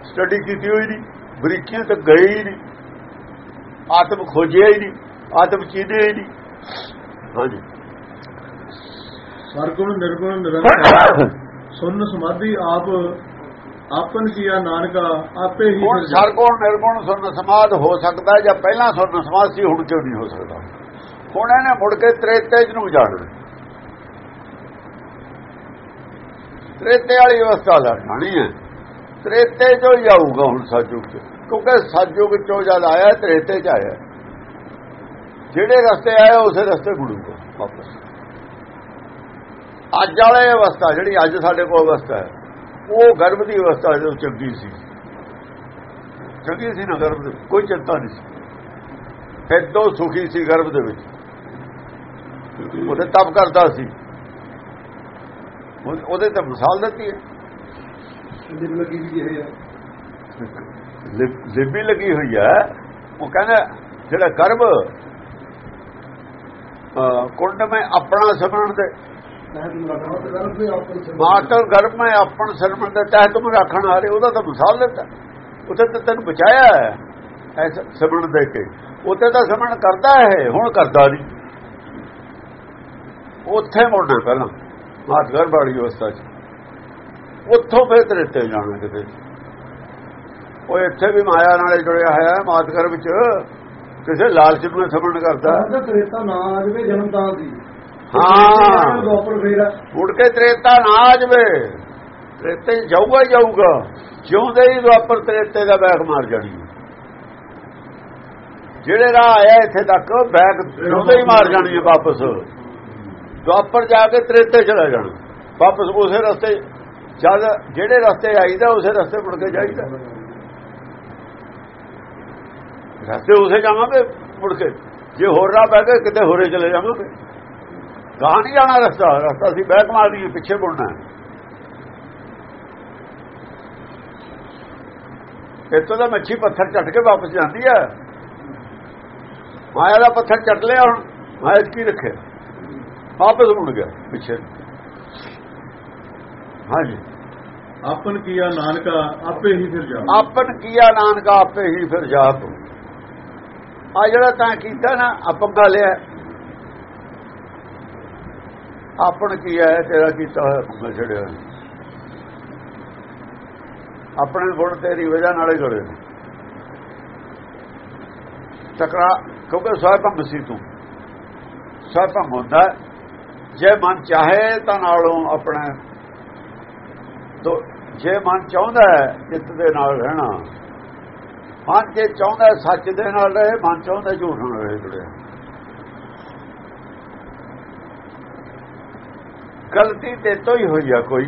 Speaker 2: ਸਟੱਡੀ ਕੀਤੀ ਹੋਈ ਨਹੀਂ ਬਰੀਕੀਆਂ ਤੱਕ ਗਏ ਹੀ ਨਹੀਂ। ਆਤਮ ਖੋਜਿਆ ਹੀ ਨਹੀਂ। ਆਤਮ ਚੀਨੇ ਹੀ ਨਹੀਂ। ਹਾਂਜੀ।
Speaker 1: ਸਰਗੁਣ ਨਿਰਗੁਣ ਨਿਰੰਕਾਰ ਸੁਨ ਸਮਾਧੀ ਆਪ ਆਪਨ ਕੀਆ ਨਾਨਕਾ ਆਪੇ ਹੀ
Speaker 2: ਹੁਣ
Speaker 1: ਜਾਣੈ।
Speaker 2: ਸਰਗੁਣ ਨਿਰਗੁਣ ਸੁਰਨ ਸਮਾਦ ਹੋ ਸਕਦਾ ਜਾਂ ਪਹਿਲਾਂ ਸੁਰਨ ਸਮਾਦ ਸੀ ਹੁਣ ਕਿਉਂ ਨਹੀਂ ਹੋ ਸਕਦਾ? ਹੁਣ ਇਹਨੇ ਮੁੜ ਕੇ ਤ੍ਰੇਤੇ ਨੂੰ ਜਾਣਨਾ ਤ੍ਰੇਤੇ ਵਾਲੀ ਅਵਸਥਾ ਲੜਨੀ ਹੈ। ਤ੍ਰੇਤੇ ਚੋਂ ਹੀ ਆਊਗਾ ਹੁਣ ਸਤਜੁਗ ਚ। ਕਿਉਂਕਿ ਸਤਜੁਗ ਚੋਂ ਜਦ ਆਇਆ ਤ੍ਰੇਤੇ ਚ ਆਇਆ। ਜਿਹੜੇ ਰਸਤੇ ਆਏ ਉਸੇ ਰਸਤੇ ਮੁੜੂਗਾ ਵਾਪਸ। ਅੱਜ ਵਾਲੇ ਅਵਸਥਾ ਜਿਹੜੀ ਅੱਜ ਸਾਡੇ ਕੋਲ ਅਵਸਥਾ ਹੈ ਉਹ ਗਰਭ ਦੀ ਅਵਸਥਾ ਜੋ ਚੰਗੀ ਸੀ। ਚੰਗੀ ਸੀ ਨਾ ਗਰਭ ਦੇ ਕੋਈ ਚਿੰਤਾ ਨਹੀਂ ਸੀ। ਐਦੋਂ ਸੁਖੀ ਸੀ ਗਰਭ ਦੇ ਵਿੱਚ। ਉਹਦੇ ਤਪ ਕਰਦਾ ਸੀ। ਉਹ- ਉਹਦੇ ਤੇ ਮਿਸਾਲ ਦਿੱਤੀ ਹੈ।
Speaker 4: ਲਿਪ ਲੱਗੀ
Speaker 2: ਹੋਈ ਹੈ। ਉਹ ਕਹਿੰਦਾ ਜਿਹੜਾ ਗਰਭ ਕੁੰਡ ਮੈਂ ਆਪਣਾ ਸਮਣ ਦੇ।
Speaker 4: ਮੈਂ
Speaker 2: ਮਾਤਰ ਗਰਭ ਮੈਂ ਆਪਣ ਸਰਮਣ ਦੇ ਤਹਿ ਤੁਮ ਰੱਖਣ ਹਾਰੇ ਉਹਦਾ ਤਾਂ ਮਿਸਾਲ ਦਿੱਤਾ। ਉੱਥੇ ਤਾਂ ਤੈਨੂੰ ਬਚਾਇਆ ਹੈ ਸਮਣ ਦੇ ਕੇ। ਉੱਥੇ ਤਾਂ ਸਮਣ ਕਰਦਾ ਹੈ, ਹੁਣ ਕਰਦਾ ਨਹੀਂ। ਉੱਥੇ ਮੁੜਨਾ ਪਹਿਲਾਂ ਮਾਤ ਗਰਭ ਵਾਲੀ ਅਵਸਥਾ 'ਚ। ਉੱਥੋਂ ਫਿਰ ਤੇਰੇ ਤੇ ਜਾਣਾ ਕਿਤੇ। ਉਹ ਇੱਥੇ ਵੀ ਮਾਇਆ ਨਾਲੇ ਜੁੜਿਆ ਹੋਇਆ ਹੈ ਮਾਤ ਗਰਭ 'ਚ ਕਿਸੇ ਲਾਲਚ ਨੂੰ ਸਮਣ ਕਰਦਾ
Speaker 4: ਤ੍ਰੇਤਾ ਨਾ ਆ ਜਵੇ ਜਨਮ ਤਾਂ ਦੀ।
Speaker 2: ਹਾਂ। ਮੁੜ ਕੇ ਤ੍ਰੇਤਾ ਨਾ ਆ ਜਵੇ। ਤ੍ਰੇਤੇ 'ਚ ਜਾਊਗਾ ਹੀ ਜਾਊਗਾ। ਜਿਉਂਦੇ ਹੀ ਦੁਆਪਰ ਤ੍ਰੇਤੇ ਦਾ ਬੈਗ ਮਾਰ ਜਾਣੀ। ਜਿਹੜੇ ਰਾਹ ਆਇਆ ਇੱਥੇ ਤੱਕ ਬੈਗ ਜਿਉਂਦੇ ਹੀ ਮਾਰ ਜਾਣੀ ਹੈ ਵਾਪਸ। ਦੁਆਪਰ ਜਾ ਕੇ ਤ੍ਰੇਤੇ ਚਲਾ ਜਾਣਾ। ਵਾਪਸ ਉਸੇ ਰਸਤੇ ਜਦ ਜਿਹੜੇ ਰਸਤੇ ਆਈਦਾ ਉਸੇ ਰਸਤੇ ਮੁੜ ਕੇ ਜਾਈਦਾ। ਰਸਤੇ ਉਸੇ ਜਾਵਾਂਗੇ ਮੁੜ ਕੇ ਜੇ ਹੋਰ ਰਾਹ ਪੈ ਗਏ ਕਿਤੇ ਹੋਰੇ ਚਲੇ ਜਾਵਾਂਗੇ ਗਾਂ ਨਹੀਂ ਜਾਣਾ ਰਸਤਾ ਰਸਤਾ ਸੀ ਬੈਕ ਮਾਰਨੀ ਹੈ, ਪਿੱਛੇ ਮੁੜਨਾ। ਇੱਥੋਂ ਦਾ ਮੱਛੀ ਪੱਥਰ ਚੱਟ ਕੇ ਵਾਪਸ ਜਾਂਦੀ ਹੈ। ਮਾਇਆ ਦਾ ਪੱਥਰ ਚੱਟ ਲਿਆ ਹੁਣ ਮਾਇਆ ਕੀ ਰੱਖਿਆ? ਵਾਪਸ ਮੁੜ ਗਿਆ ਪਿੱਛੇ। ਹਾਂਜੀ।
Speaker 1: ਆਪਨ ਕੀਆ ਨਾਨਕਾ ਆਪੇ ਹੀ ਫਿਰ ਜਾਣੈ।
Speaker 2: ਆਪਨ ਕੀਆ ਨਾਨਕਾ ਆਪੇ ਹੀ ਫਿਰ ਜਾਪ ਆ ਜਿਹੜਾ ਤਾਂ ਕੀਤਾ ਨਾ ਆਪੰਗਾ ਲਿਆ। ਆਪਣ ਕੀ ਹੈ, ਤੇਰਾ ਕੀਤਾ ਹੋਇਆ ਪੰਗਾ ਛੜਿਆ ਆਪਣੇ ਗੁਣ ਤੇਰੀ ਵਜ੍ਹਾ ਨਾਲੇ ਜੁੜੇ। ਨੇ ਟਕਰਾ ਕਿਉਂਕਿ ਸਵੈਭੰਗ ਸੀ ਤੂੰ। ਸਵੈਭੰਗ ਹੁੰਦਾ ਜੇ ਮਨ ਚਾਹੇ ਤਾਂ ਨਾਲੋਂ ਆਪਣਾ ਜੇ ਮਨ ਚਾਹੁੰਦਾ ਹੈ ਚਿੱਤ ਦੇ ਨਾਲ ਰਹਿਣਾ। ਮਨ ਜੇ ਚਾਹੁੰਦਾ, ਸੱਚ ਦੇ ਨਾਲ ਰਹੇ, ਮਨ ਚਾਹੁੰਦਾ ਝੂਠ ਨਾਲ ਰਹੇ ਜੁੜਿਆ ਗਲਤੀ ਤੇ ਤੋਂ ਹੀ ਹੋਈ ਆ ਕੋਈ।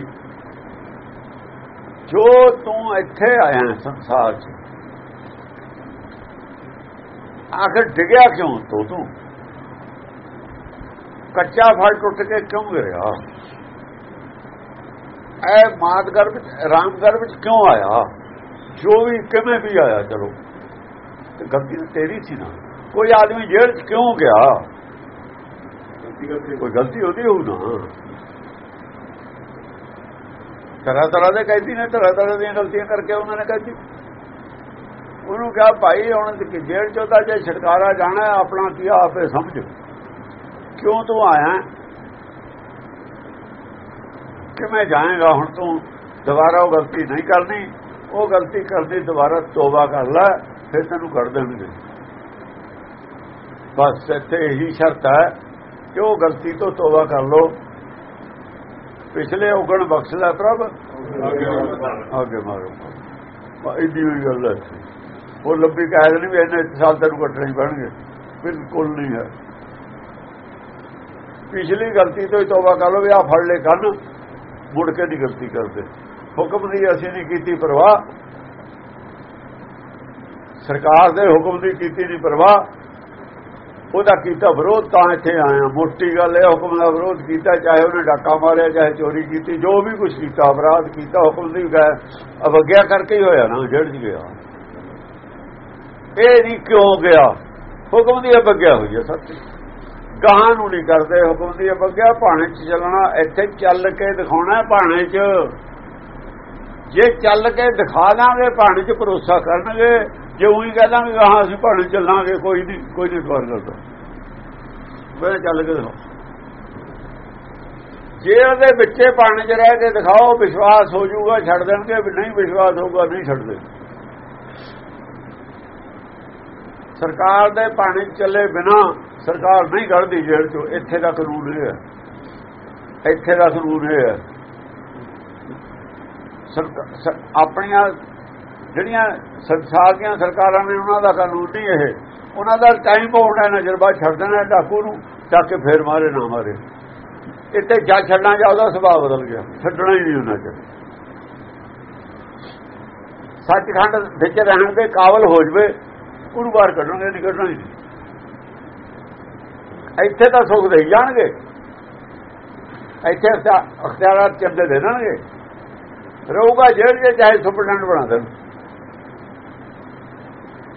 Speaker 2: ਜੋ ਤੂੰ ਇੱਥੇ ਆਇਆ ਸੰਸਾਰ 'ਚ, ਆਖਰ ਡਿਗਿਆ ਕਿਉਂ ਤੂੰ ਤੂੰ? ਕੱਚਾ ਫਲ ਟੁੱਟ ਕੇ ਕਿਉਂ ਗਿਰਿਆ? ਐ ਮਾਤ ਗਰਭ ਰਾਮ ਗਰਭ ਚ ਕਿਉਂ ਆਇਆ? ਜੋ ਵੀ ਕਿਵੇਂ ਵੀ ਆਇਆ ਚਲੋ। ਤੇ ਗਲਤੀ ਤਾਂ ਤੇਰੀ ਸੀ ਨਾ। ਕੋਈ ਆਦਮੀ ਜੇਲ੍ਹ ਚ ਕਿਉਂ ਗਿਆ? ਕੋਈ ਗਲਤੀ ਉਹਦੀ ਹੋਊ ਨਾ। ਤਰ੍ਹਾਂ ਤਰ੍ਹਾਂ ਦੇ ਕੈਦੀ ਨੇ ਤਰ੍ਹਾਂ ਤਰ੍ਹਾਂ ਦੀਆਂ ਗਲਤੀਆਂ ਕਰਕੇ ਉਹਨਾਂ ਨੇ ਕੈਦੀ। ਉਹਨੂੰ ਕਿਹਾ ਭਾਈ ਹੁਣ ਤੇ ਜੇਲ੍ਹ ਚੋਂ ਤਾਂ ਜੇ ਛਡਕਾਰਾ ਜਾਣਾ ਆਪਣਾ ਕੀ ਆਪੇ ਸਮਝ। ਕਿਉਂ ਤੂੰ ਆਇਆ ਹੈ? ਕਿਵੇਂ ਜਾਏਗਾ ਹੁਣ ਤੂੰ? ਦੁਬਾਰਾ ਉਹ ਗਲਤੀ ਨਹੀਂ ਕਰਨੀ। ਉਹ ਗਲਤੀ ਕਰਦੀ ਦੁਬਾਰਾ ਤੋਬਾ ਕਰ ਲੈ ਫਿਰ ਤੈਨੂੰ ਕੱਢ ਦੇਣਗੇ। ਬਸ ਇੱਥੇ ਇਹੀ ਸ਼ਰਤ ਹੈ ਕਿ ਉਹ ਗਲਤੀ ਤੋਂ ਤੋਬਾ ਕਰ ਲੋ ਪਿਛਲੇ ਉਗਣ ਬਖਸ਼ ਲੈ ਪ੍ਰਭ। ਅੱਗੇ ਮਾਰੋ। ਬਾ ਇੰਨੀ ਹੋਈ ਗੱਲ ਹੈ। ਉਹ ਲੰਬੀ ਕਾਇਦ ਨਹੀਂ ਵੀ ਇਹਨੇ ਸਾਲ ਤੈਨੂੰ ਕੱਟਣੇ ਪੈਣਗੇ। ਬਿਲਕੁਲ ਨਹੀਂ ਹੈ। ਪਿਛਲੀ ਗਲਤੀ ਤੋਂ ਹੀ ਤੋਬਾ ਕਰ ਲੋ ਵੀ ਆ ਫੜ ਲੈ ਕੰਨ। ਮੁੜ ਕੇ ਦੀ ਗਲਤੀ ਕਰਦੇ। ਹੁਕਮ ਦੀ ਅਸੀਂ ਨਹੀਂ ਕੀਤੀ ਪਰਵਾਹ। ਸਰਕਾਰ ਦੇ ਹੁਕਮ ਦੀ ਕੀਤੀ ਨਹੀਂ ਪਰਵਾਹ। ਉਹਦਾ ਕੀਤਾ ਵਿਰੋਧ, ਤਾਂ ਇੱਥੇ ਆਇਆ ਮੋਟੀ ਗੱਲ ਹੈ ਹੁਕਮ ਦਾ ਵਿਰੋਧ ਕੀਤਾ, ਚਾਹੇ ਉਹਨੇ ਡਾਕਾ ਮਾਰਿਆ, ਚਾਹੇ ਚੋਰੀ ਕੀਤੀ, ਜੋ ਵੀ ਕੁਝ ਕੀਤਾ, ਅਪਰਾਧ ਕੀਤਾ, ਹੁਕਮ ਦੀ ਗਏ ਅਵਗਿਆ ਕਰਕੇ ਹੀ ਹੋਇਆ ਨਾ ਜੜ ਗਿਆ। ਇਹ ਨਹੀਂ ਕਿਉਂ ਗਿਆ? ਹੁਕਮ ਦੀ ਅਵਗਿਆ ਹੋਈ ਹੈ ਸੱਚੀ। ਗਾਹਾਂ ਨੂੰ ਨਹੀਂ ਕਰਦੇ ਹੁਕਮ ਦੀ ਅਵਗਿਆ, ਭਾਣੇ 'ਚ ਚੱਲਣਾ, ਇੱਥੇ ਚੱਲ ਕੇ ਦਿਖਾਉਣਾ ਭਾਣੇ 'ਚ। ਜੇ ਚੱਲ ਕੇ ਦਿਖਾ ਦਾਂਗੇ ਪਾਣੀ 'ਚ ਭਰੋਸਾ ਕਰਨਗੇ, ਜੇ ਉਹੀ ਕਹਿ ਦਾਂਗੇ ਹਾਂ, ਅਸੀਂ ਪਾਣੀ ਚੱਲਾਂਗੇ, ਕੋਈ ਨਹੀਂ ਕੋਈ ਨਹੀਂ ਸਵਾਰ ਕਰਦਾ ਮੈਂ ਚੱਲ ਕੇ ਦਿਖਾਓ ਜੇ ਉਹਦੇ ਵਿੱਚੇ ਪਾਣੀ 'ਚ ਰਹਿ ਕੇ ਦਿਖਾਓ, ਵਿਸ਼ਵਾਸ ਹੋ ਜਾਊਗਾ, ਛੱਡ ਦੇਣਗੇ ਵੀ ਨਹੀਂ ਵਿਸ਼ਵਾਸ ਹੋਊਗਾ, ਨਹੀਂ ਛੱਡਦੇ। ਸਰਕਾਰ ਦੇ ਪਾਣੀ 'ਚ ਚੱਲੇ ਬਿਨਾ ਸਰਕਾਰ ਨਹੀਂ ਕੱਢਦੀ ਜੇਲ੍ਹ 'ਚੋਂ, ਇੱਥੇ ਦਾ ਕਾਨੂੰਨ ਇਹ ਹੈ। ਇੱਥੇ ਦਾ ਕਾਨੂੰਨ ਇਹ ਹੈ। ਆਪਣੀਆਂ ਜਿਹੜੀਆਂ ਸੰਸਾਰ ਦੀਆਂ ਸਰਕਾਰਾਂ ਨੇ ਉਹਨਾਂ ਦਾ ਕਾਨੂੰਨ ਨਹੀਂ ਇਹ। ਉਹਨਾਂ ਦਾ ਟਾਈਮ ਬਾਉਂਡ ਹੈ ਨਜ਼ਰਬਾ ਛੱਡ ਦੇਣਾ ਡਾਕੂ ਨੂੰ, ਚੱਕ ਕੇ ਫੇਰ ਮਾਰੇ, ਨਾ ਮਾਰੇ। ਇੱਥੇ ਜਾ ਛੱਡਣਾ ਜਾਂ ਉਹਦਾ ਸੁਭਾਅ ਬਦਲ ਗਿਆ। ਛੱਡਣਾ ਹੀ ਨਹੀਂ ਉਹਨਾਂ ਚ। ਸੱਚਖੰਡ ਵਿੱਚ ਰਹਿਣ ਦੇ ਕਾਬਲ ਹੋ ਜਵੇ ਉਹਨੂੰ ਬਾਹਰ ਕੱਢਣਗੇ, ਨਹੀਂ ਕੱਢਣਾ ਹੀ ਨਹੀਂ। ਇੱਥੇ ਤਾਂ ਸੁੱਖ ਦੇਈ ਜਾਣਗੇ। ਇੱਥੇ ਅਖਤਿਆਰਾਂ ਅਖਤਿਆਰਾਤ ਚੰਦੇ ਦੇ ਦੇਣਗੇ। ਰਹੂਗਾ ਜੇਲ੍ਹ 'ਚ ਚਾਹੇ ਸੁਪਰਡੈਂਟ ਬਣਾ ਦੇਣ।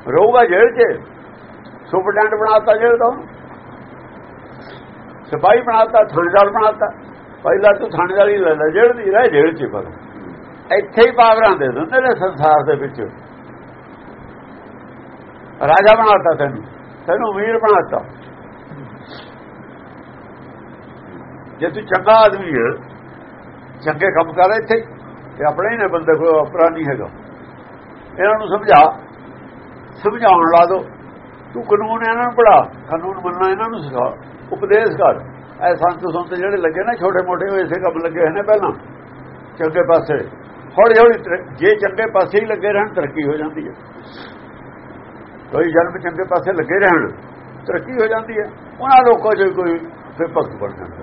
Speaker 2: ਰਹੂਗਾ ਜੇਲ੍ਹ 'ਚ। ਸੁਪਰਡੈਂਟ ਬਣਾਤਾ ਜੇਲ੍ਹ ਤੋਂ। ਉਹਨੂੰ। ਸਿਪਾਹੀ ਬਣਾਤਾ ਥਾਣੇਦਾਰ ਬਣਾਤਾ ਪਹਿਲਾਂ ਤੂੰ ਥਾਣੇਦਾਰ ਹੀ ਲੈ ਲੈ, ਜੇਲ੍ਹ ਦੀ ਰਹਿ ਜੇਲ੍ਹ 'ਚ ਪਰ ਇੱਥੇ ਹੀ ਪਾਵਰਾਂ ਦੇ ਦਿੰਦੇ ਨੇ ਸੰਸਾਰ ਦੇ ਵਿੱਚ। ਰਾਜਾ ਬਣਾਤਾ ਤੈਨੂੰ। ਤੈਨੂੰ ਅਮੀਰ ਬਣਾਤਾ ਜੇ ਤੂੰ ਚੰਗਾ ਆਦਮੀ ਹੈ, ਚੰਗੇ ਕੰਮ ਕਰ ਇੱਥੇ। ਇਹ ਆਪਣੇ ਹੀ ਨੇ ਬੰਦੇ ਕੋਈ ਆਪਰਾ ਨਹੀਂ ਹੈਗਾ। ਇਹਨਾਂ ਨੂੰ ਸਮਝਾ। ਸਮਝਾਉਣ ਲਾ ਦੋ। ਤੂੰ ਕਾਨੂੰਨ ਇਹਨਾਂ ਨੂੰ ਪੜਾ ਕਾਨੂੰਨ ਮੰਨਣਾ ਇਹਨਾਂ ਨੂੰ ਸਿਖਾ। ਉਪਦੇਸ਼ ਕਰ। ਐ ਸੰਤ ਸੰਤ ਜਿਹੜੇ ਲੱਗੇ ਨਾ ਛੋਟੇ ਮੋਟੇ ਉਹ ਇਸੇ ਕੰਮ ਲੱਗੇ ਹੋਏ ਨੇ ਪਹਿਲਾਂ। ਚੰਗੇ ਪਾਸੇ। ਹੌਲੀ ਹੌਲੀ ਜੇ ਚੰਗੇ ਪਾਸੇ ਹੀ ਲੱਗੇ ਰਹਿਣ, ਤਰੱਕੀ ਹੋ ਜਾਂਦੀ ਹੈ। ਕੋਈ ਜਨਮ ਚੰਗੇ ਪਾਸੇ ਲੱਗੇ ਰਹਿਣ, ਤਰੱਕੀ ਹੋ ਜਾਂਦੀ ਹੈ। ਉਹਨਾਂ ਲੋਕਾਂ 'ਚ ਕੋਈ ਫਿਰ ਭਗਤ ਬਣ ਜਾਂਦਾ।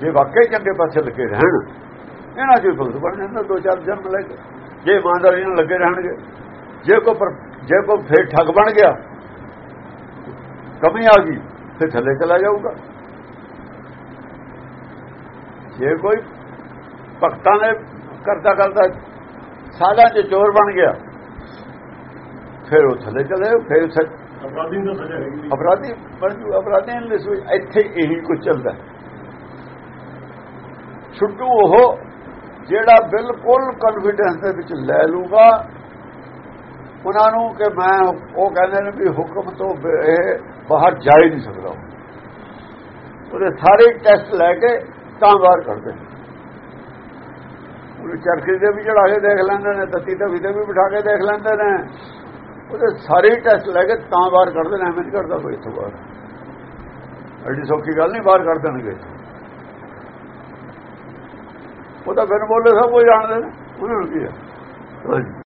Speaker 2: ਜੇ ਵਾਕਈ ਚੰਗੇ ਪਾਸੇ ਲੱਗੇ ਰਹਿਣ ਇਹਨਾਂ 'ਚ ਭਗਤ ਬਣ ਜਾਂਦਾ ਦੋ ਚਾਰ ਜਨਮ ਲੈ ਕੇ ਜੇ ਇਮਾਨਦਾਰੀ ਨਾਲ ਲੱਗੇ ਰਹਿਣਗੇ ਜੇ ਕੋ ਜੇ ਕੋ ਫੇਰ ਠੱਗ ਬਣ ਗਿਆ ਕਮੀ ਆ ਗਈ ਫਿਰ ਥੱਲੇ ਚਲਾ ਜਾਊਗਾ ਜੇ ਕੋਈ ਭਗਤਾਂ ਨੇ ਕਰਦਾ ਕਰਦਾ ਸਾਲਾਂ 'ਚ ਚੋਰ ਬਣ ਗਿਆ ਫਿਰ ਉਹ ਥੱਲੇ ਚਲੇ ਜਾਊ, ਫਿਰ ਸੱਚ
Speaker 1: ਅਪਰਾਧੀ ਨੂੰ ਤਾਂ ਸਜ਼ਾ ਹੈਗੀ ਨਹੀਂ।
Speaker 2: ਅਪਰਾਧੀ ਬਣ ਜੂ ਅਪਰਾਧੀਆਂ ਦੇ ਸੋਚ ਇੱਥੇ ਇਹੀ ਕੁਝ ਚੱਲਦਾ ਹੈ। ਛੁੱਟੂ ਉਹ ਜਿਹੜਾ ਬਿਲਕੁਲ ਕਨਫੀਡੈਂਸ ਦੇ ਵਿੱਚ ਲੈ ਲੂਗਾ, ਉਹਨਾਂ ਨੂੰ ਕਿ ਮੈਂ ਉਹ ਕਹਿੰਦੇ ਨੇ ਵੀ ਹੁਕਮ ਤੋਂ ਇਹ ਬਾਹਰ ਜਾ ਹੀ ਨਹੀਂ ਸਕਦਾ। ਉਹਦੇ ਸਾਰੇ ਟੈਸਟ ਲੈ ਕੇ ਤਾਂ ਬਾਹਰ ਕਰਦੇ ਉਹਨੂੰ ਚਰਖੀ ਦੇ ਵੀ ਚੜਾ ਕੇ ਦੇਖ ਲੈਂਦੇ ਨੇ, ਤਤੀ ਤੇ ਵੀ ਤੇ ਵੀ ਬਿਠਾ ਕੇ ਦੇਖ ਲੈਂਦੇ ਨੇ। ਉਹਦੇ ਸਾਰੇ ਟੈਸਟ ਲੈ ਕੇ ਤਾਂ ਬਾਹਰ ਕੱਢਦੇ ਨੇ, ਐਵੇਂ ਨਹੀਂ ਕਰਦਾ ਕੋਈ ਇੱਥੋਂ ਬਾਹਰ। ਐਡੀ ਸੌਖੀ ਗੱਲ ਨਹੀਂ, ਬਾਹਰ ਕੱਢ ਦੇਣਗੇ। ਉਹ ਤਾਂ ਬਿਨ ਬੋਲੇ ਸਭ ਕੁਝ ਜਾਣਦੇ ਨੇ। ਉਹਨਾਂ ਨੂੰ ਕੀ ਹੈ